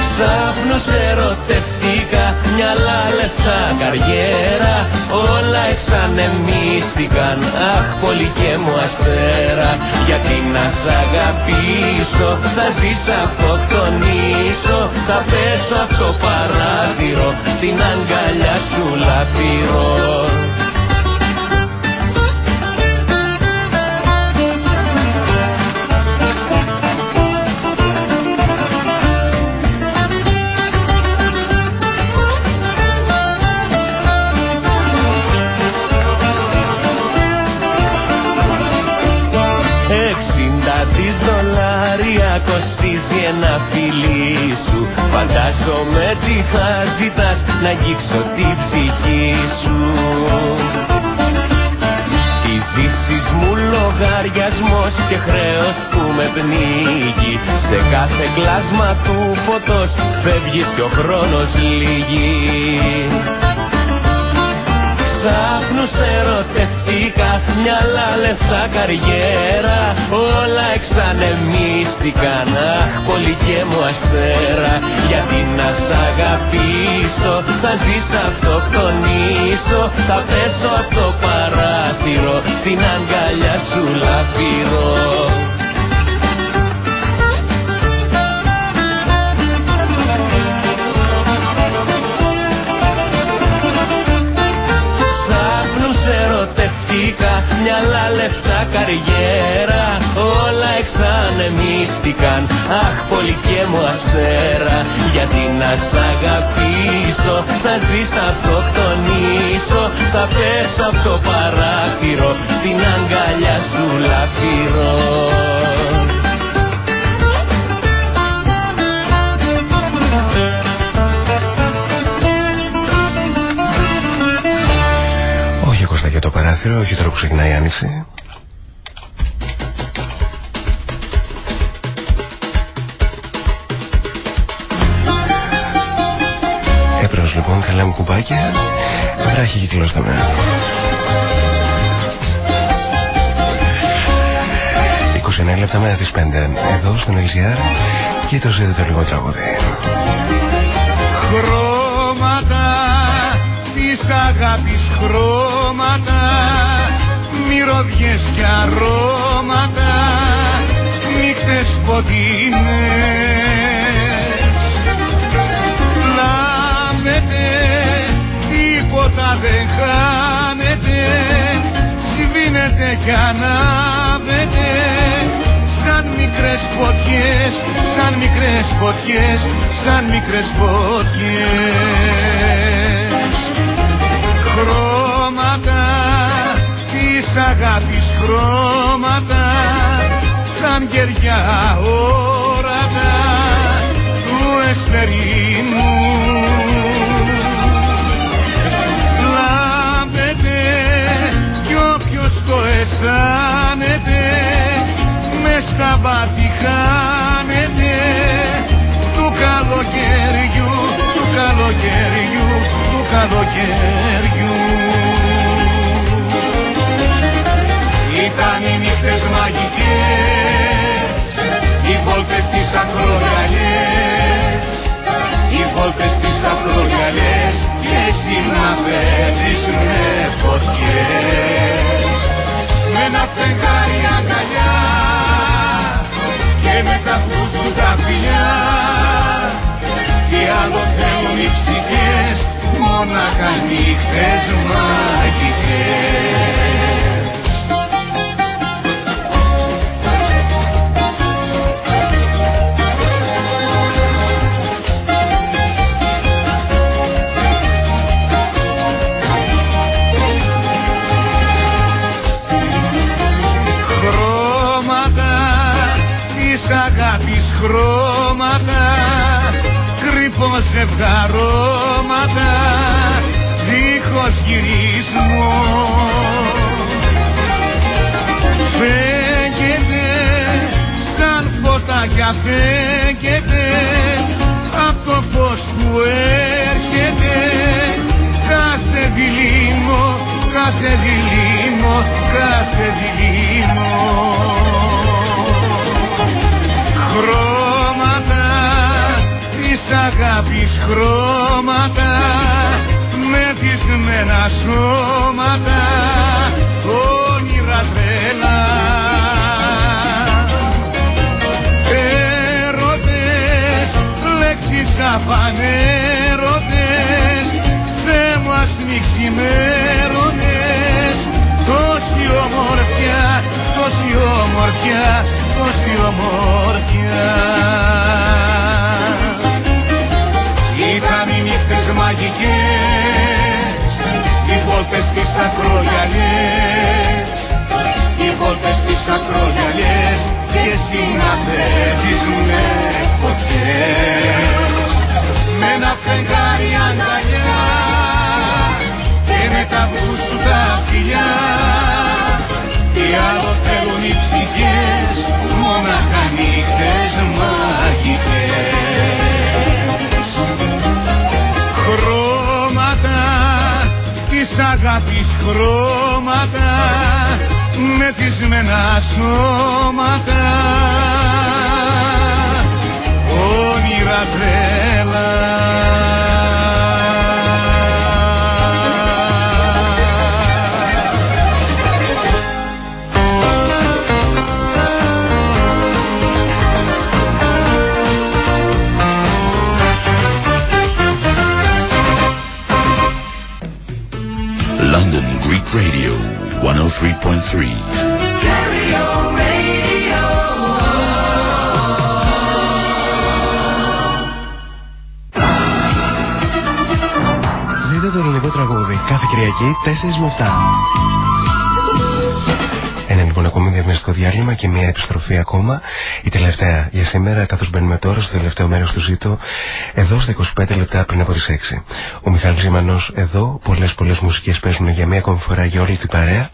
Ξάπνους ερωτευτήκα Μυαλά λεφτά καριέρα Όλα εξανεμίστηκαν. Αχ πολύ και μου αστέρα. Γιατί να σ' αγαπήσω Θα ζεις αυτοκτονήσω. Θα πέσω από το παράθυρο Στην αγκαλιά σου λαπυρώ Φαντάζομαι τι θα ζητάς να αγγίξω την ψυχή σου. Τι ζήσεις μου λογαριασμός και χρέος που με πνίγει. Σε κάθε κλάσμα του φωτός φεύγεις και ο χρόνος λύγει Ξάφνους ερωτευτήκα Μυαλά λεφτά καριέρα. Όλα εξανεμίστηκαν Αχ πολύ και μου αστέρα. Γιατί να σ' αγαπήσω Θα ζεις αυτοκτονήσω Θα πέσω από το παράθυρο Στην αγκαλιά σου λαφυρώ Αχ πολύ και μου αστέρα Γιατί να σ' αγαπήσω Θα ζεις αυτοκτονήσω Θα πέσω από το παράθυρο Στην αγκαλιά σου λαφυρώ παράθυρο, όχι τώρα που ξεκινάει η άνοιξη. Κουμπάκια, βράχει κυκλώσταμε. 29 λεπτά μετά τις 5 εδώ στον LCR και το ζείτε το λίγο τραγούδι. Χρώματα της αγάπης χρώματα μυρωδιές και αρώματα νύχτες φωτεινές τίποτα δεν χάνεται σβήνετε κι ανάβετε. Σαν μικρές φωτιές, σαν μικρές φωτιές, σαν μικρές φωτιές. Χρώματα της αγάπης χρώματα σαν γεριά όρατα του εστερίνου στα βάθη χάνεται. Του καλοκαιριού, του καλοκαιριού, του καλοκαιριού. Ήταν οι νύχτες μαγικές Οι βόλτες τις ακρογιαλιές. Οι βόλτες τις ακρογιαλιές Και εσύ να παίζεις με φωτιές. Με ένα φεγγάρι αγκαλιά και με τα του τα φιλιά. Τι άλλο θέλουν οι ψυχές μόναχα νύχτες μαγικές χρώματα κρυφό ζευγαρώματα δίχως γυρισμό. Φέγγεται σαν φωτάκια φέγγεται από το φως που έρχεται. Κάθε διλήμο, κάθε διλήμο, κάθε διλήμο αγάπης χρώματα μεθυσμένα σώματα όνειρας τρέλα Έρωτες, λέξεις αφανέρωτες Θεέ μου ας νυχσιμέρωτες Τόση ομορφιά, τόση ομορφιά, τόση ομορφιά βόλτες τις ακρογιαλιές. Οι βόλτες τις ακρογιαλιές. Και εσύ να παίζεις με φωτιές. Με ένα φεγγάρι αγκαλιά και με τα σου τα φιλιά αγάπης χρώματα μεθυσμένα σώματα. Όνειρα τρέλα Radio 103.3. Ζείτε το ελληνικό τραγούδι κάθε Κυριακή 4 με 7. Ένα λοιπόν ακόμη διαφημιστικό διάλειμμα και μια επιστροφή ακόμα. Η τελευταία για σήμερα, καθώς μπαίνουμε τώρα στο τελευταίο μέρος του ζήτω, εδώ στα 25 λεπτά πριν από τις 6. Ο Μιχάλης Ζημανός εδώ, πολλές πολλές μουσικές παίζουν για μια ακόμη φορά για όλη την παρέα.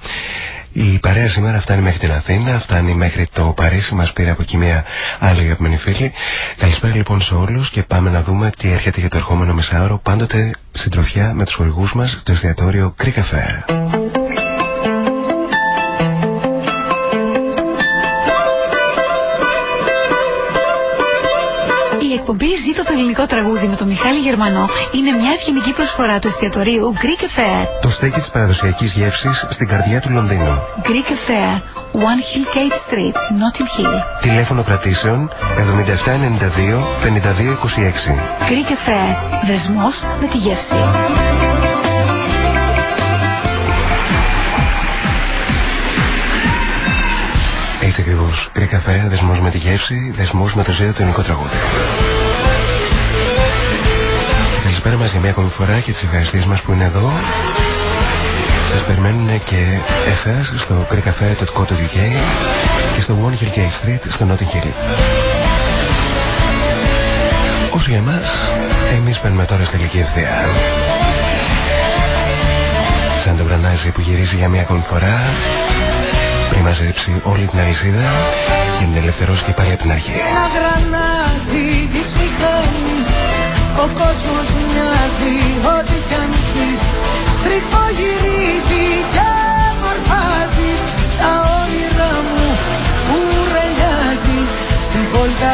Η παρέα σήμερα φτάνει μέχρι την Αθήνα, φτάνει μέχρι το Παρίσι, μας πήρε από εκεί μια άλλη αγαπημένη φίλη. Καλησπέρα λοιπόν σε όλους και πάμε να δούμε τι έρχεται για το ερχόμενο μισάωρο, πάντοτε συντροφιά με τους χορηγούς μας στο εστιατόριο Greek Affair. Εκπομπή Ζήτω το ελληνικό τραγούδι με τον Μιχάλη Γερμανό είναι μια ευγενική προσφορά του εστιατορίου Greek Affair. Το στέκι της παραδοσιακής γεύσης στην καρδιά του Λονδίνου. Greek Affair, One Hill Gate Street, Notting Hill. Τηλέφωνο κρατήσεων 7792 5226. Greek Affair, δεσμός με τη γεύση. Ακριβώ. Greek Affair, δεσμός με τη γεύση, δεσμός με το ζέο του ελληνικό τραγούδι καλησπέρα μας για μια ακόμη φορά και τις ευχαριστίες μας που είναι εδώ. Σας περιμένουν και εσάς στο greekcafe.co.uk και στο One Hill Gate Street στο Notting Hill. Όσο για εμάς, εμείς παίρνουμε τώρα στη τελική ευθεία. Σαν το γρανάζι που γυρίζει για μια ακόμη φορά, πριν μαζέψει όλη την αλυσίδα και την ελευθερώσει και πάλι από την αρχή. Ένα γρανάζι της μηχανής ο κόσμος μοιάζει ό,τι κι αν πεις Στριφογυρίζει και μορφάζει Τα όνειρά μου που ρελιάζει Στη βόλτα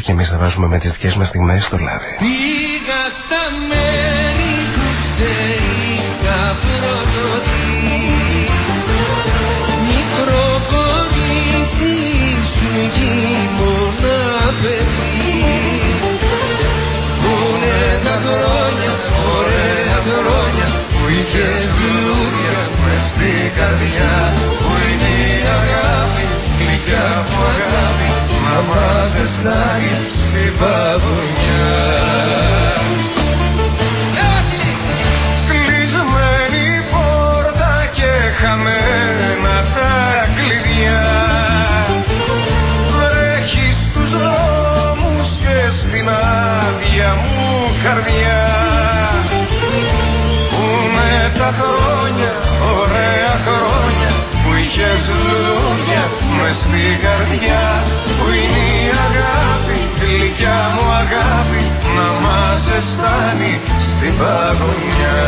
τελικά θα γυρίζει και εμείς θα βάζουμε με τις δικές μας στιγμές στο λάδι. Πήγα στα μέρη που ξέρει πρωτοτή Μικρό κορίτσι σου γύμωνα παιδί. Πούνε τα χρόνια, ωραία χρόνια που είχες λουλούδια μες στην καρδιά. Που είναι η αγάπη γλυκιά μου αγάπη να μας ζεστάνει στην παγωνιά Κλεισμένη πόρτα και χαμένα τα κλειδιά. Βρέχει στους δρόμους και στην άδεια μου καρδιά. Πού με τα χρόνια, παγωνιά.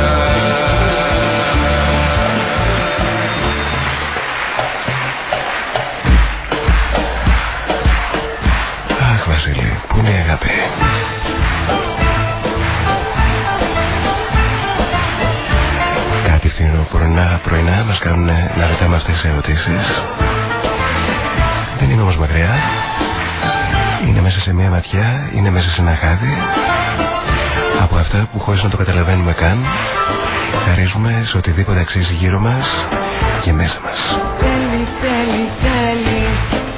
Αχ Βασίλη, πού είναι η αγάπη; Κάτι φθινοπορεινά πρωινά μας κάνουν να ρωτάμε αυτές τις ερωτήσεις. Δεν είναι όμως μακριά. Είναι μέσα σε μια ματιά, είναι μέσα σε ένα χάδι. Από αυτά που χωρίς να το καταλαβαίνουμε καν, χαρίζουμε σε οτιδήποτε αξίζει γύρω μας και μέσα μας. Θέλει, θέλει, θέλει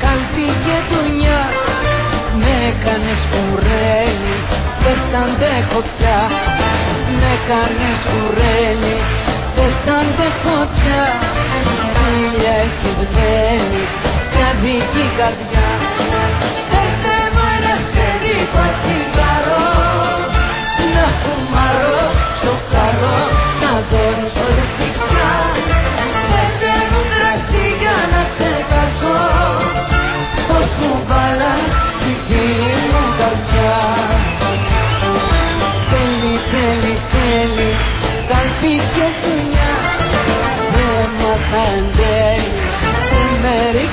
Καλπή και δουλειά Με έκανες κουρέλι Δεν σ' αντέχω πια. Με έκανες κουρέλι Δεν σ' αντέχω πια. Φίλια έχεις βέλη Μια δική καρδιά. Πέστε μου ένα ξεδίκο τσιγάρο Να φουμάρω στο καλό Να δώσω ρουφιξιά Πέστε μου κρασί για να ξεχάσω Πως μου βάλα τη φίλη μου καρδιά. Θέλει, θέλει, θέλει Καλπή και δουλειά Σε μάθα εν τέλει Σε μέρη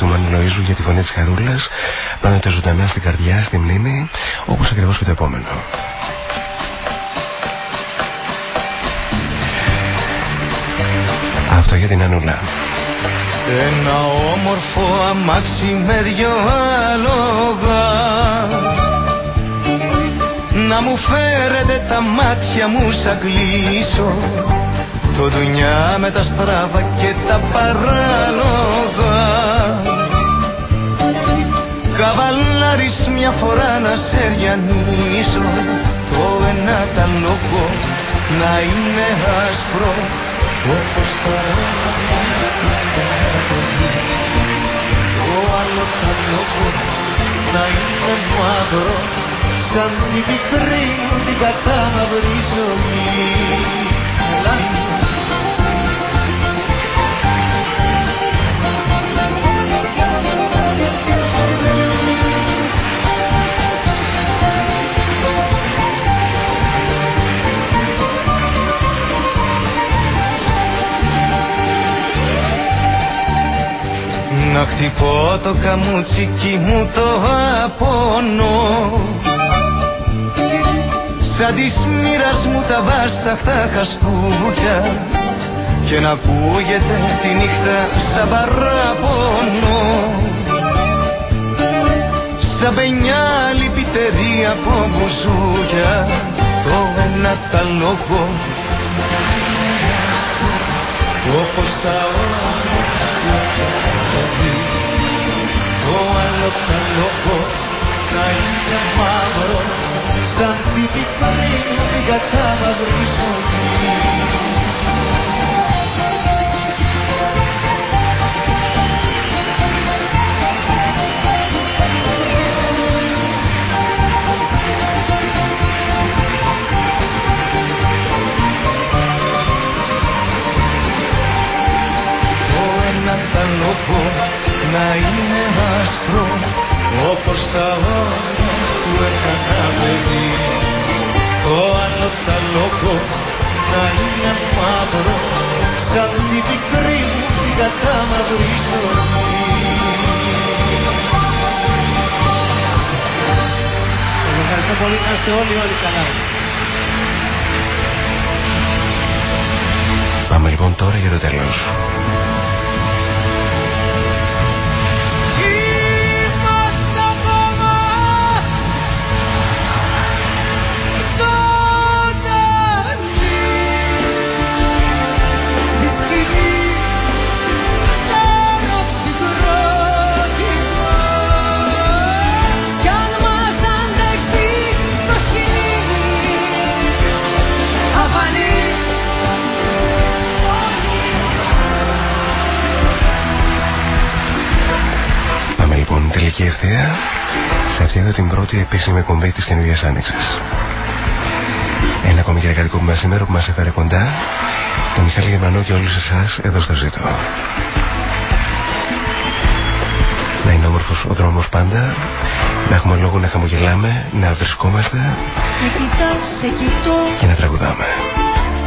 του Μάνου Λοΐζου για τη φωνή της Χαρούλας τα ζωντανά στην καρδιά, στη μνήμη όπως ακριβώς και το επόμενο. Αυτό για την Ανούλα. Ένα όμορφο αμάξι με δυο άλογα Να μου φέρετε τα μάτια μου σαν κλείσω το δουλειά με τα στράβα και τα παράλογα Καβαλάρεις μια φορά να σε διανύσω. Το ένα τα λόγο να είναι άσπρο όπως τα Το άλλο τα λόγο να είναι μαύρο Σαν τη μικρή μου την κατάμαυρη ζωή Να χτυπώ το καμούτσικι μου το απόνο. Σαν της μοίρας μου τα βάσταχτα χαστούκια Και να ακούγεται τη νύχτα σαν παράπονο. Σαν παινιά λυπητερή από μπουζούκια Το ένα τα λόγο το λόγο να είναι μαύρος σαν τη μικρή μου την κατάμαυρη ζωή. Το ένα τα λόγο να είναι άστρο όπως τα όρια που έκανα παιδί το άλλο τα λόγο να είναι μαύρο σαν τη μικρή μου την κατάμαυρη ζωή. Σας ευχαριστώ πολύ να είστε όλοι όλοι καλά. Πάμε λοιπόν τώρα για το τέλος. Τελική ευθεία. Σε αυτή εδώ την πρώτη επίσημη εκπομπή της καινούργιας άνοιξης. Ένα ακόμη κυριακάτικο που μας σήμερα που μας έφερε κοντά. Τον Μιχάλη Γερμανό και όλους εσάς εδώ στο ζήτο. Να είναι όμορφος ο δρόμος πάντα, να έχουμε λόγο να χαμογελάμε, να βρισκόμαστε. Με κοιτάς, σε κοιτώ. Και να τραγουδάμε.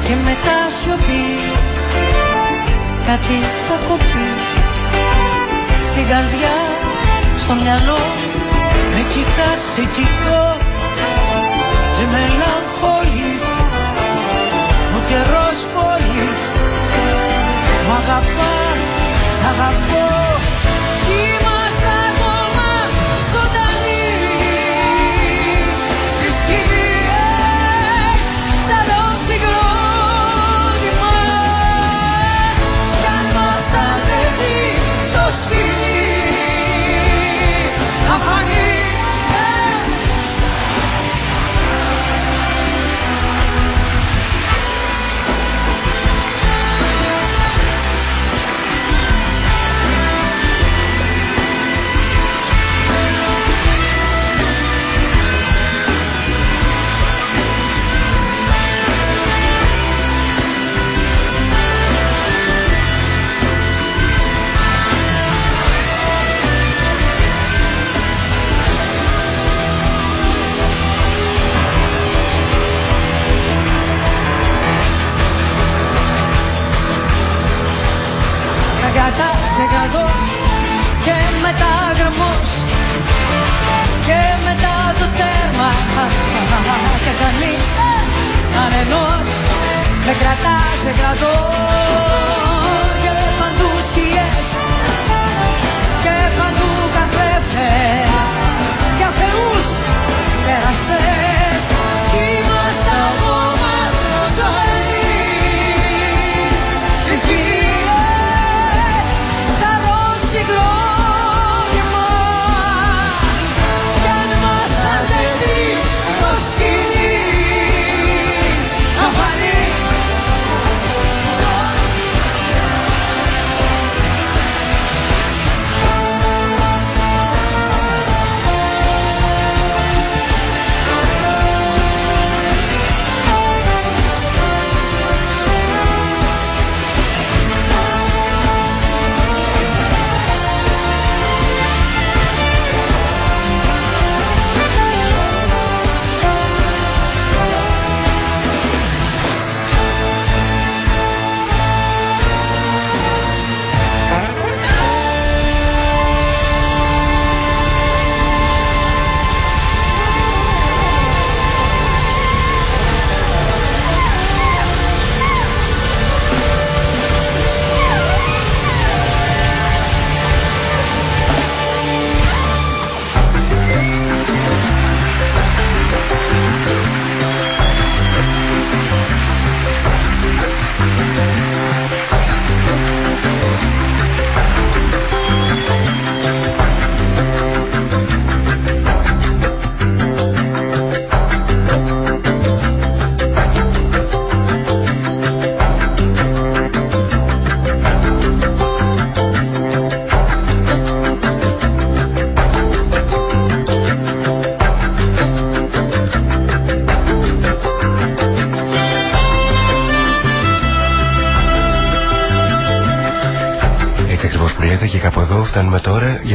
Και μετά σιωπή. Κάτι θα κοπεί στην καρδιά στο μυαλό. Με κοιτάς, σε κοιτώ και μελαγχολείς Ο καιρός πόλης Μ' αγαπάς, σ' αγαπώ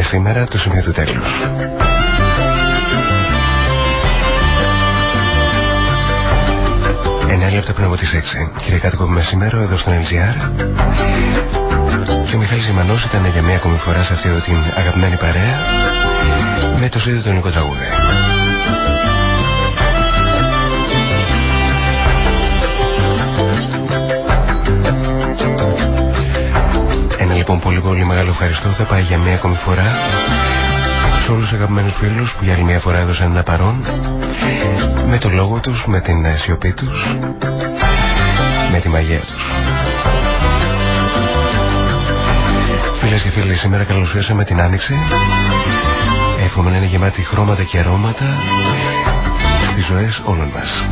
σήμερα το σημείο του τέλους. Εννέα λεπτά πριν από τις 6. Κύριε Κάτοικο μεσημέρο εδώ στον LGR. Και ο Μιχάλης Ζημανός ήταν για μία ακόμη φορά σε αυτή εδώ την αγαπημένη παρέα με το ζήτητο ελληνικό τραγούδι. Λοιπόν πολύ πολύ μεγάλο ευχαριστώ θα πάει για μία ακόμη φορά σε όλους τους αγαπημένους φίλους που για άλλη μια φορά έδωσαν ένα παρόν με το λόγο τους, με την σιωπή τους, με τη μαγεία τους. Φίλες και φίλοι, σήμερα καλωσορίσαμε την Άνοιξη. Εύχομαι να είναι γεμάτη χρώματα και αρώματα στις ζωές όλων μας.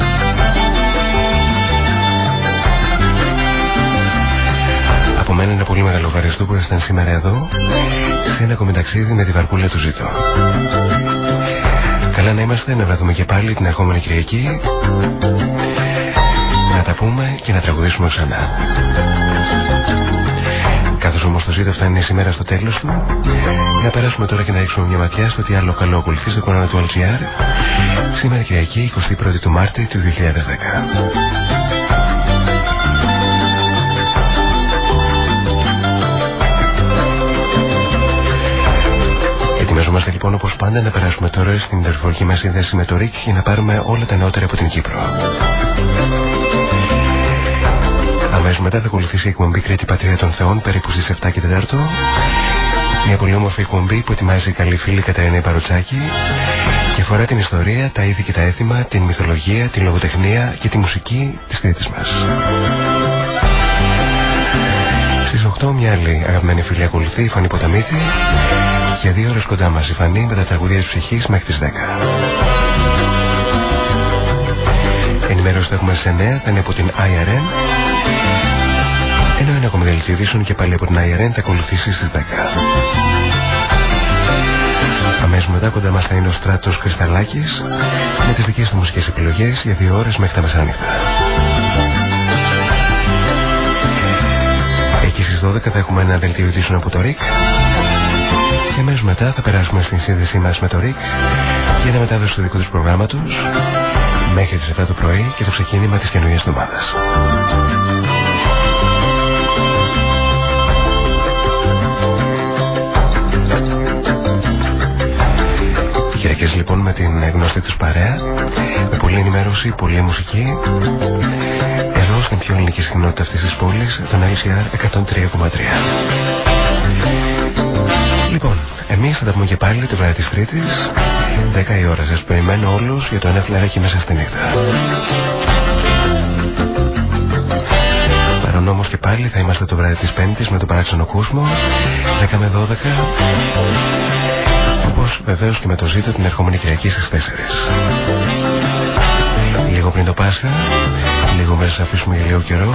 Από μένα ένα πολύ μεγάλο ευχαριστώ που ήσασταν σήμερα εδώ σε ένα ακόμη ταξίδι με τη βαρκούλα του Ζήτω. Καλά να είμαστε, να βρεθούμε και πάλι την ερχόμενη Κυριακή να τα πούμε και να τραγουδήσουμε ξανά. Καθώς όμως το Ζήτω φτάνει σήμερα στο τέλος του να περάσουμε τώρα και να ρίξουμε μια ματιά στο τι άλλο καλό ακολουθεί στο κανάλι του LGR σήμερα Κυριακή 21η του Μάρτη του 2010. Ετοιμαζόμαστε λοιπόν όπως πάντα να περάσουμε τώρα στην δορυφορική μας σύνδεση με το ΡΙΚ για να πάρουμε όλα τα νεότερα από την Κύπρο. Αμέσως μετά θα ακολουθήσει η εκπομπή Κρήτη Πατρία των Θεών περίπου στις 7 και 4. Μια πολύ όμορφη εκπομπή που ετοιμάζει η καλή φίλη Καταρίνα Παροτσάκη και αφορά την ιστορία, τα είδη και τα έθιμα, την μυθολογία, την λογοτεχνία και τη μουσική της Κρήτης μας. Στις 8 μια άλλη αγαπημένη φίλη ακολουθεί η Φανή Ποταμίθη για δύο ώρες κοντά μας η Φανή με τα τραγούδια της ψυχής μέχρι τις 10. Ενημέρωση θα έχουμε σε 9 θα είναι από την IRN ενώ ένα ακόμη δελτίο ειδήσεων και πάλι από την IRN θα ακολουθήσει στις 10. Αμέσως μετά κοντά μας θα είναι ο Στράτος Κρυσταλάκης με τις δικές του μουσικές επιλογές για δύο ώρες μέχρι τα μεσάνυχτα. Εκεί στις 12 θα έχουμε ένα δελτίο ειδήσεων από το ΡΙΚ και αμέσω μετά θα περάσουμε στην σύνδεσή μας με το ΡΙΚ για να μετάδοση τους δικού τους προγράμματος μέχρι τις 7 το πρωί και το ξεκίνημα της καινούργιας εβδομάδας. Κυριακές λοιπόν με την γνωστή τους παρέα με πολλή ενημέρωση, πολλή μουσική εδώ στην πιο ελληνική συχνότητα αυτής της πόλης τον LCR 103,3 Λοιπόν, εμείς θα τα πούμε και πάλι το βράδυ της Τρίτης 10 η ώρα. Σας περιμένω όλους για το ένα φλεράκι μέσα στη νύχτα. Παρόν όμως και πάλι θα είμαστε το βράδυ της Πέμπτης με τον παράξενο κόσμο 10 με 12 όπως βεβαίως και με το ζήτο την ερχόμενη Κυριακή στις 4. Λίγο πριν το Πάσχα, λίγο μέσα αφήσουμε για λίγο καιρό,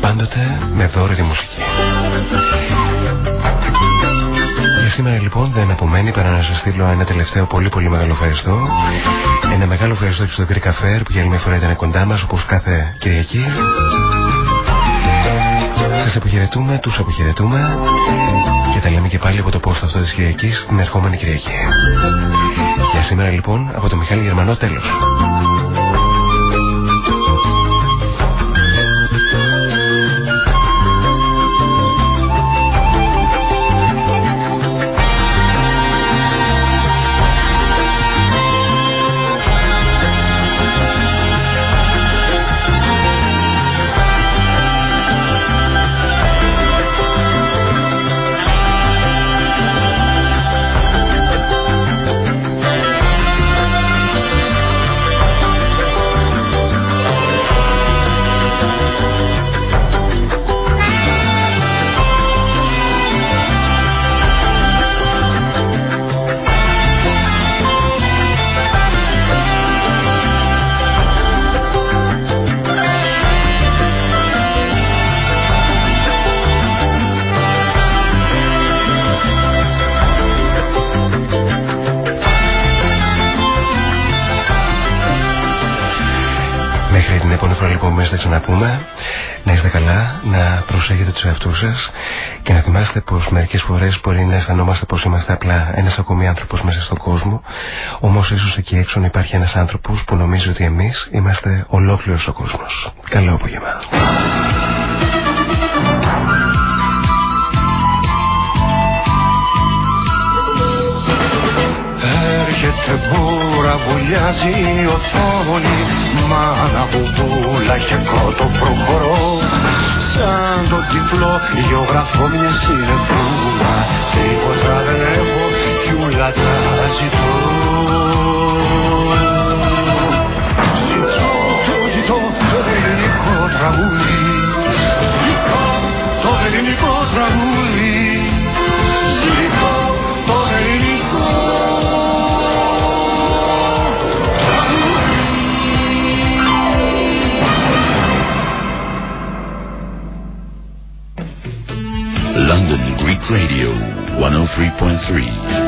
πάντοτε με δώρο τη μουσική. Για σήμερα λοιπόν δεν απομένει παρά να σας στείλω ένα τελευταίο πολύ πολύ μεγάλο ευχαριστώ. Ένα μεγάλο ευχαριστώ και στον Greek Affair που για άλλη μια φορά ήταν κοντά μας όπως κάθε Κυριακή. Σας αποχαιρετούμε, τους αποχαιρετούμε και τα λέμε και πάλι από το πόστο αυτό της Κυριακής την ερχόμενη Κυριακή. Για σήμερα λοιπόν από το Μιχάλη Γερμανό τέλος. τους εαυτούς σας και να θυμάστε πως μερικές φορές μπορεί να αισθανόμαστε πως είμαστε απλά ένας ακόμη άνθρωπος μέσα στον κόσμο όμως ίσως εκεί έξω να υπάρχει ένας άνθρωπος που νομίζει ότι εμείς είμαστε ολόκληρος ο κόσμος. Καλό απόγευμα. Έρχεται μπούρα, βουλιάζει η οθόνη Μάνα μπουμπούλα και κότο προχωρώ. Σαν το τυφλό γεωγραφώ μια συνεπούλα Τίποτα δεν έχω κι ούλα τα ζητώ. Ζητώ, το ζητώ το ελληνικό τραγούδι. Ζητώ το ελληνικό τραγούδι Radio 103.3